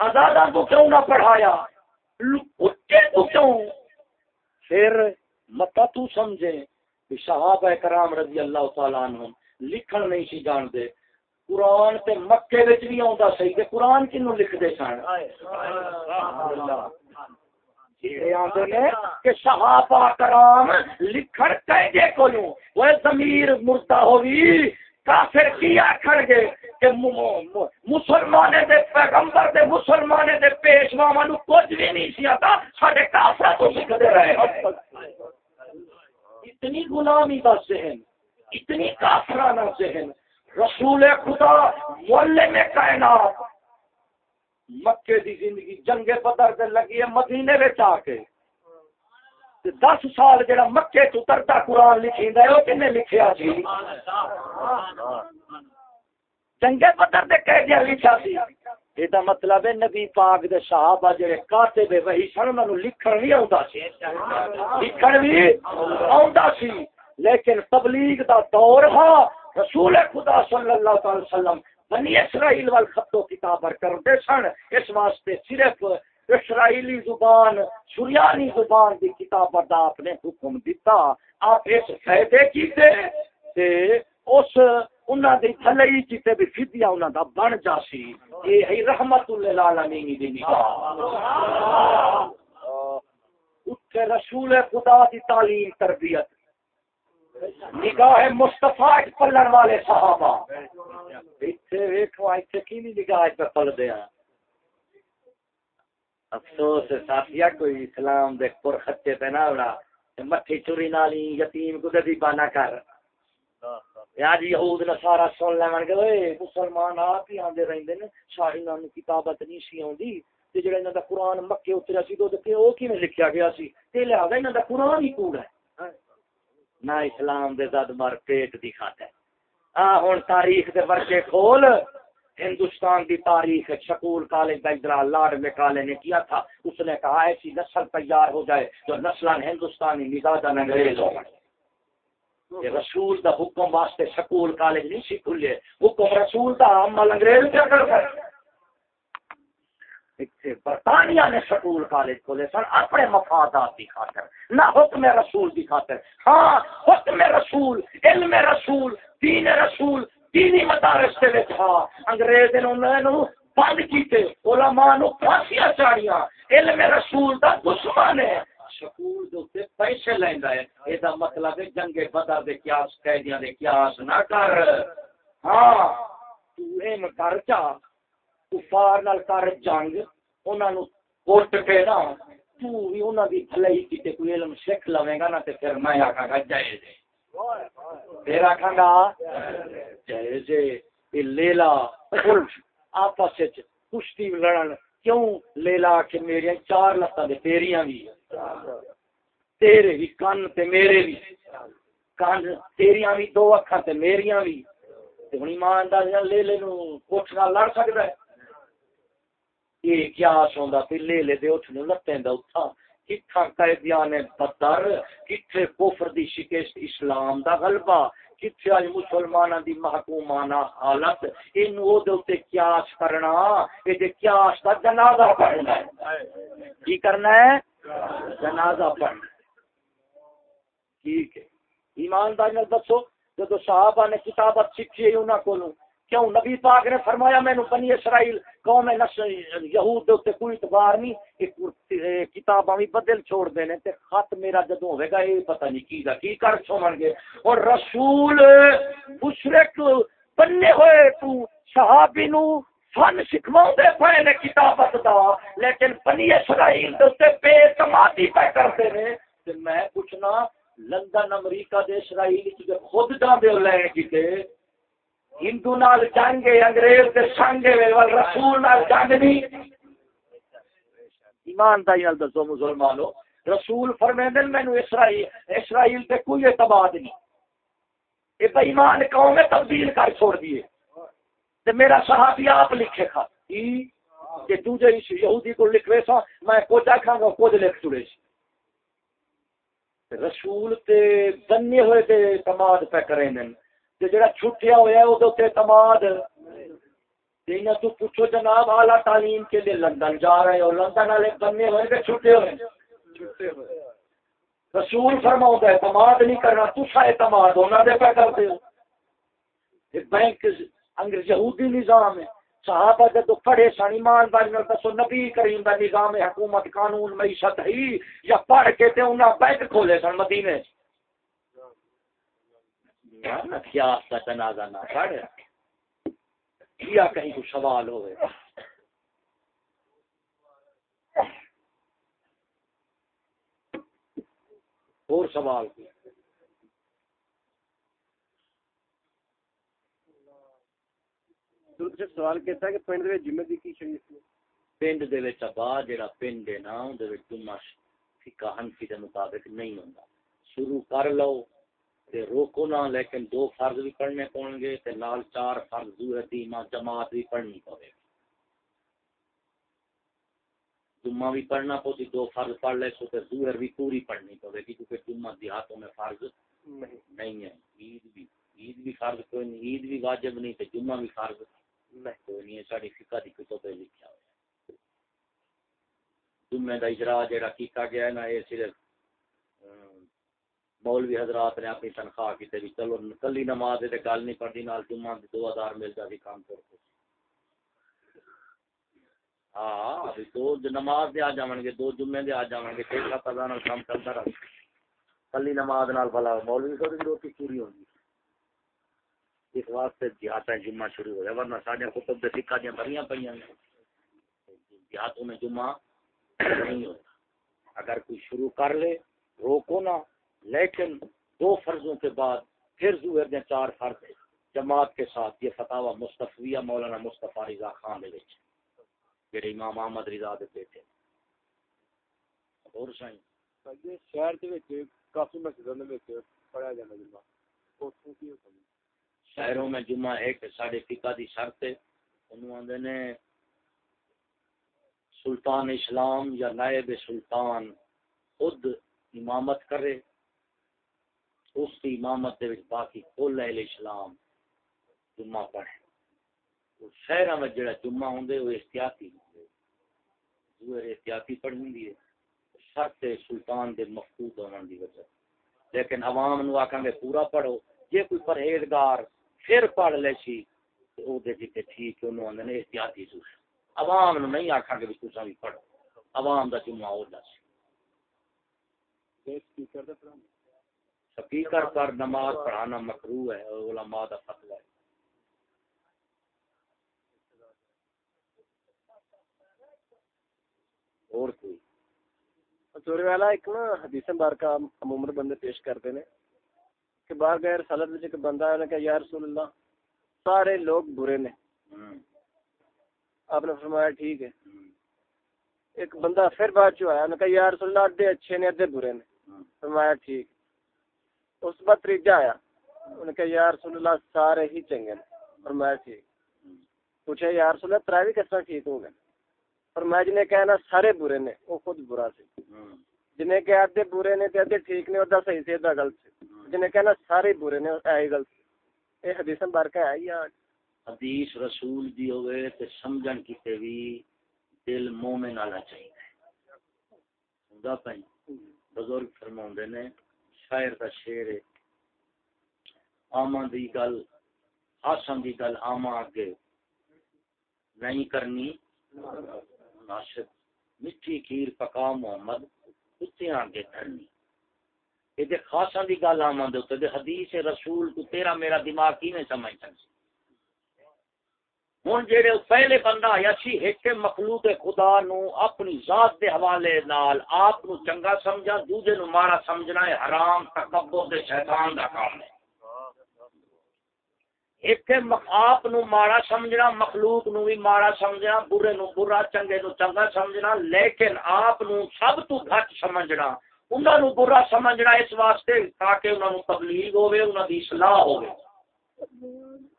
آزادہ کو کیوں نہ پڑھایا؟ کتے تو کیوں؟ پھر متا تو سمجھے کہ صحابہ کرام رضی اللہ تعالیٰ عنہ لکھن نہیں سی جان دے قرآن تے مکے وچ بھی آندا صحیح تے قرآن کینو لکھ دے سن کہ صحابہ کرام لکھن کولوں وہ ضمیر مردہ ہوئی، کافر کی آکھن گے کہ مسلمان دے پیغمبر دے مسلمان دے پیشوا نو کچھ بھی نہیں سی آتا سارے کافر تو سکھتے رہے اتنی غلامی کا ذہن، اتنی کافرانہ ذہن۔ رسول خدا مولے میں کائنات مکے دی زندگی جنگ بدر دے لگی ہے، مدینے وچ آ کے۔ دس سال جڑا مکے تو ترتا قرآن لکھیندا ہے، او کنے لکھیا سی جنگ بدر دے کہہ دیا لکھیا سی۔ یہ دا مطلب ہے نبی پاک دے صحابہ جڑے کاتب وہی سن انہاں نو لکھن نہیں آوندا سی۔ لکھن بھی آوندا سی۔ لیکن تبلیغ دا دور ہا رسول خدا صلی اللہ علیہ وسلم بنی اسرائیل وال خطو کتاب کرتے سن، اس واسطے صرف اسرائیلی زبان، سریانی زبان دی کتاب دا آپ نے حکم دیتا آپ اس فائدے کیتے تے اس انہاں دی تھلئی کیتے بھی فدیہ انہاں دا بن جاسی یہ ہے رحمت للعالمین دی نگاہ۔ اٹھے رسول خدا دی تعلیم تربیت۔ نگاہ مصطفیٰ پلن والے صحابہ۔ اتنے ویکھو اتنے کی نہیں نگاہ پہ پل دیا؟ افسوس ساتھیا کوئی اسلام دے پر خطے پہ نہ اڑا مٹھی چوری نالی، یتیم کو دی بانا کر۔ یا جی یہود نصارا سن لے کہ اوے مسلمان آپ ہی آندے رہندے نے۔ ساری نام کتابت نہیں سی اوندی تے جڑا انہاں دا قرآن مکے اتریا سی تو تے او کیویں لکھیا گیا سی؟ تے لہذا انہاں دا قرآن ہی کوڑ ہے۔ نہ اسلام دے زد مار پیٹ دی کھاتا ہے آ ہن تاریخ دے ورکے کھول۔ ہندوستان کی تاریخ شکول کالج بیدرا لاڈ میکالے نے کیا تھا۔ اس نے کہا ایسی نسل تیار ہو جائے جو نسل ہندوستانی مزاج انگریز ہو۔ یہ رسول دا حکم واسطے شکول کالج نہیں سی کھلے۔ حکم رسول دا عمل انگریز کیا کرتا ہے کر برطانیہ نے سکول کالج کھولے سن، اپنے مفادات کی خاطر، نہ حکم رسول کی خاطر۔ ہاں حکم رسول، علم رسول، دین رسول، دینی مدارس دے وچ۔ ہاں انگریز نے بند کیتے، علماء نو پھانسیاں چاڑیاں۔ علم رسول دا دشمن ہے۔ سکول دے اوتے پیسے لیندا ہے۔ اے دا مطلب ہے جنگ بدر دے قیاس، قیدیاں دے قیاس، نہ کر۔ ہاں تو ایم کر چا۔ کفار نال کر جنگ، انہاں نو کوٹ کے نا تو بھی انہاں دی بھلائی کیتے کوئی علم سکھ لویں گا نا تے پھر میں آکھاں گا جائز پھر آکھاں گا جائز اے لیلا آپس وچ کشتی لڑن، کیوں؟ لیلا کہ میری چار لتاں دے تیریاں بھی تیرے بھی کن تے میرے بھی کن تیریاں بھی دو اکھاں تے میریاں بھی تے ہن ایمان دا لے لے نو کوٹھ نال لڑ سکدا ہے۔ یہ کیا سوندا تے لے لے دے اٹھ نو لتیں دا اٹھا کتھا قیدیاں نے بدر کتھے کفر دی شکست اسلام دا غلبہ کتھے اج مسلماناں دی محکومانہ حالت اینو او دے اوتے قیاس کرنا اے دے قیاس دا جنازہ پڑھنا ہے کی کرنا ہے جنازہ پڑھنا ٹھیک ہے ایمانداری نال دسو جدو صحابہ نے کتابت سیکھی ہے انہاں کولوں کیوں نبی پاک نے فرمایا میں نو بنی اسرائیل قوم یہود دے تے کوئی اعتبار نہیں کہ کتاباں بھی بدل چھوڑ دینے تے خط میرا جدوں ہوے گا اے پتہ نہیں کی دا کی کر چھوڑن گے۔ اور رسول مشرک بننے ہوئے تو صحابی نو فن سکھواؤں دے پے نے کتابت دا، لیکن بنی اسرائیل دے تے بے اعتمادی پہ کرتے نے۔ تے میں پوچھنا، لندن، امریکہ دے اسرائیل چ خود جاندے لے کیتے ہندو نال جنگ انگریز کے سنگ رسول نال جنگ نہیں ایمانداری نال دسو مسلمانوں رسول فرمیندن مینوں اسرائیل اسرائیل تے کوئی اعتماد نہیں۔ اے بے ایمان قوم میں تبدیل کر چھوڑ دیے تے میرا صحابی آپ لکھے کھا۔ کہ تو جو یہودی کو لکھوے سا میں کچھ آکھاں گا، کچھ لکھ چھڑے سی رسول تے بننے ہوئے تے اعتماد پہ کریں تے جڑا چھٹیا ہوا ہے وہ اعتماد۔ دینا تو پوچھو جناب اعلیٰ تعلیم کے لیے لندن جا رہے ہو؟ لندن والے بننے ہوئے کہ چھٹے ہوئے؟ رسول فرماؤں گا اعتماد نہیں کرنا تسا اعتماد ہونا دے پہ کرتے ہو۔ بینک انگریز یہودی نظام ہے۔ صحابہ جب پڑھے سن ایمانداری میں دسو نبی کریم دا نظام حکومت قانون معیشت ہی یا پڑھ کے تے انہاں بینک کھولے سن مدینے۔ کا جنازہ نہ کیا کہیں کو سوال ہوئے؟ اور سوال کی سوال کہتا ہے کہ پنڈ دے جمعے دی کی شریعت پنڈ دے وچ ابا جڑا پنڈ ہے نا اون دے وچ جمعہ فقہ حنفی دے مطابق نہیں ہوندا۔ شروع کر لو۔ تے روکو نہ لیکن دو فرض بھی پڑھنے پون گے تے نال چار فرض ظہر دی ما جماعت بھی پڑھنی پوے جمعہ بھی پڑھنا پوسی دو فرض پڑھ لے سو تے ظہر بھی پوری پڑھنی پوے گی کیونکہ جمعہ دیہاتوں میں فرض نہیں۔ ہے۔ عید بھی عید بھی فرض کوئی نہیں عید بھی واجب نہیں تے جمعہ بھی فرض کوئی نہیں ہے۔ ساری فقہ دی کتب پہ لکھا ہوا جمعہ دا اجرا جڑا کیتا گیا ہے نا یہ صرف مولوی حضرات نے اپنی تنخواہ کی بھی چلو، کلی نماز تے گل نہیں پڑتی نال جمعہ دو ہزار مل جاتی کام کر کے۔ ہاں ابھی دو نماز دے آ جاون گے، دو جمعے دے آ جاون گے، ٹھیک پتا نال کام چلتا رہے کلی نماز نال بھلا مولوی کو بھی روٹی پوری ہوگی اس واسطے دیہات جمعہ شروع ہوا ورنہ سارے کتب دے فکا دیا بھریاں پہ دیہاتوں میں جمعہ نہیں ہوتا۔ اگر کوئی شروع کر لے، روکو نا لیکن دو فرضوں کے بعد پھر زہر نے چار فرض جماعت کے ساتھ یہ فتح مصطفیہ مولانا مصطفیٰ رضا خان دے جڑے امام احمد رضا دے بیٹے۔ اور سائیں۔ شہر دے وچ کافی مسجداں دے وچ پڑھا جاندا جمعہ۔ اوتھوں کی حکم شہروں میں جمعہ ایک ساڑھے فقہ دی شرط ہے۔ انہوں آندے نے سلطان اسلام یا نائب سلطان خود امامت کرے۔ اس کی امامت دے وچ باقی کل اہل اسلام جمعہ پڑھے شہر میں جڑا جمعہ ہوں وہ احتیاطی ہوندے۔ ہوں احتیاطی پڑھنی دی ہے۔ شرط سلطان دے مفقود ہونے دی وجہ۔ لیکن عوام نو آکھاں گے، پورا پڑھو۔ جے کوئی پرہیزگار پھر پڑھ لے سی تو او دے جتے ٹھیک ہے، انہوں نے احتیاطی سوش عوام نو نہیں آکھاں گے تساں بھی پڑھو۔ عوام دا جمعہ ہو جا سپیکر پر نماز پڑھانا مکروہ ہے علماء دا فتوی ہے۔ اور کوئی؟ چوری والا ایک نا حدیث بار کا عموماً بندے پیش کرتے ہیں کہ باہر گئے رسالت میں ایک بندہ ہے کہ یا رسول اللہ سارے لوگ برے نے۔ آپ نے فرمایا ٹھیک ہے۔ ایک بندہ پھر بعد جو آیا نے کہا یا رسول اللہ ادھے اچھے نے ادھے برے نے۔ فرمایا ٹھیک۔ اس بعد تیجا آیا انہوں نے کہا یا رسول اللہ سارے ہی چنگے نے فرمایا ٹھیک۔ پوچھا یا رسول اللہ ترا بھی کس طرح ٹھیک ہو گئے؟ فرمایا جنہیں کہنا سارے برے نے وہ خود برا سی۔ جنہیں کہ ادھے برے نے تے ادھے ٹھیک نے ادھا صحیح سے ادھا غلط سے جنہیں کہنا سارے برے نے اے غلط سے یہ حدیث بارکہ ہے یا حدیث رسول دی ہوئے تے سمجھن کیتے بھی دل مومن والا چاہیے۔ ہوندا پئی بزرگ فرماوندے نے شاعر دا شعر ہے۔ آما دی گل آسن دی گل آما اگے۔ نہیں کرنی ناشد میٹھی کھیر پکا محمد کتے آگے کرنی۔ یہ خاصا دی گل آما دے تے حدیث رسول تو تیرا میرا دماغ کیویں سمجھ سکسی ہوں جہے پہلے بندہ آیا سی ایک مخلوق خدا نو اپنی ذات دے حوالے نال آپ نو چنگا سمجھا، دوجے نو مارا سمجھنا ہے، حرام، تکبر دے شیطان دا کام ہے۔ ایک آپ نو مارا سمجھنا، مخلوق نو بھی مارا سمجھنا، برے نو برا، چنگے نو چنگا سمجھنا، لیکن آپ نو سب تو گھٹ سمجھنا، انہاں نو برا سمجھنا اس واسطے تاکہ انہاں نو تبلیغ ہوے انہاں دی اصلاح ہوے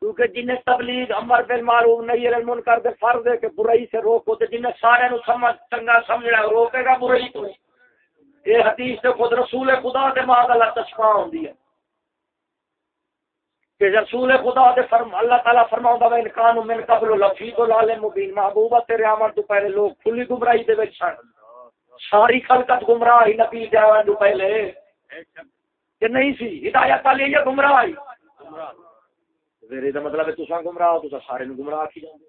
کیونکہ جنہیں تبلیغ امر بن معروف نہیں المنکر دے فرض ہے کہ برائی سے روکو تے جنہیں سارے نو سمجھ چنگا سمجھنا ہے، روکے گا برائی تو۔ یہ حدیث سے خود رسول خدا دے ماں اللہ تشفا ہوندی ہے۔ کہ رسول خدا دے فرم اللہ تعالیٰ فرماؤں ہے انکان من قبل لفی ضلال مبین محبوبہ تیرے آمد تو پہلے لوگ کھلی گمراہی دے وچ سن۔ ساری خلقت گمراہی نبی دے آمد تو پہلے۔ کہ نہیں سی ہدایت والی یہ گمراہی؟ میرے دا مطلب ہے تساں گمراہ ہو تساں سارے نو گمراہ کی جاندے۔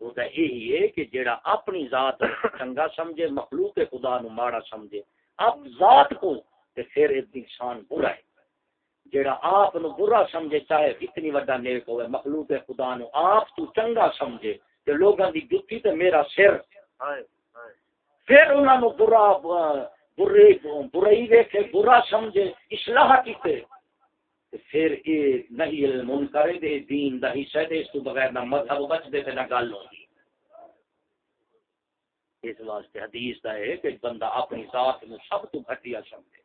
وہ تو یہی ہے کہ جیڑا اپنی ذات چنگا سمجھے مخلوق خدا نو ماڑا سمجھے اب ذات کو تے پھر انسان برا ہے۔ جیڑا آپ نو برا سمجھے چاہے اتنی وڈا نیک ہوئے مخلوق خدا نو آپ تو چنگا سمجھے تے لوگاں دی جُتی تے میرا سر۔ پھر انہاں نو برا برے برائی ویکھے برا سمجھے اصلاح کیتے۔ تے پھر اے نہیں علم کرے دے دین دا حصہ دے اس تو بغیر نہ مذہب بچ دے تے نہ گل ہوندی۔ اس واسطے حدیث دا ہے کہ بندہ اپنی ذات میں سب تو گھٹیا سمجھے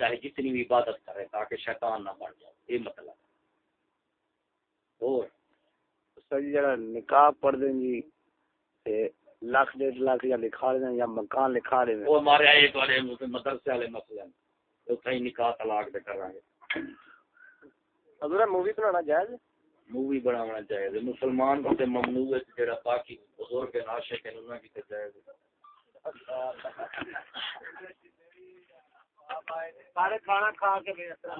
چاہے جتنی بھی عبادت کرے تاکہ شیطان نہ بڑھ جائے۔ یہ مطلب اور سر جڑا نکاح پڑھ دیں جی تے لاکھ ڈیڑھ لاکھ یا لکھا دیں یا مکان لکھا دیں وہ ہمارے ایک والے مدرسے والے مسئلے ہیں تو کہیں نکاح طلاق دے کر گے۔ حضور مووی بنانا جائز؟ مووی بنانا چاہیے مسلمان کو تے ممنوع ہے جڑا باقی بزرگ عاشق ہیں انہاں کی تے جائز سارے کھانا کھا کے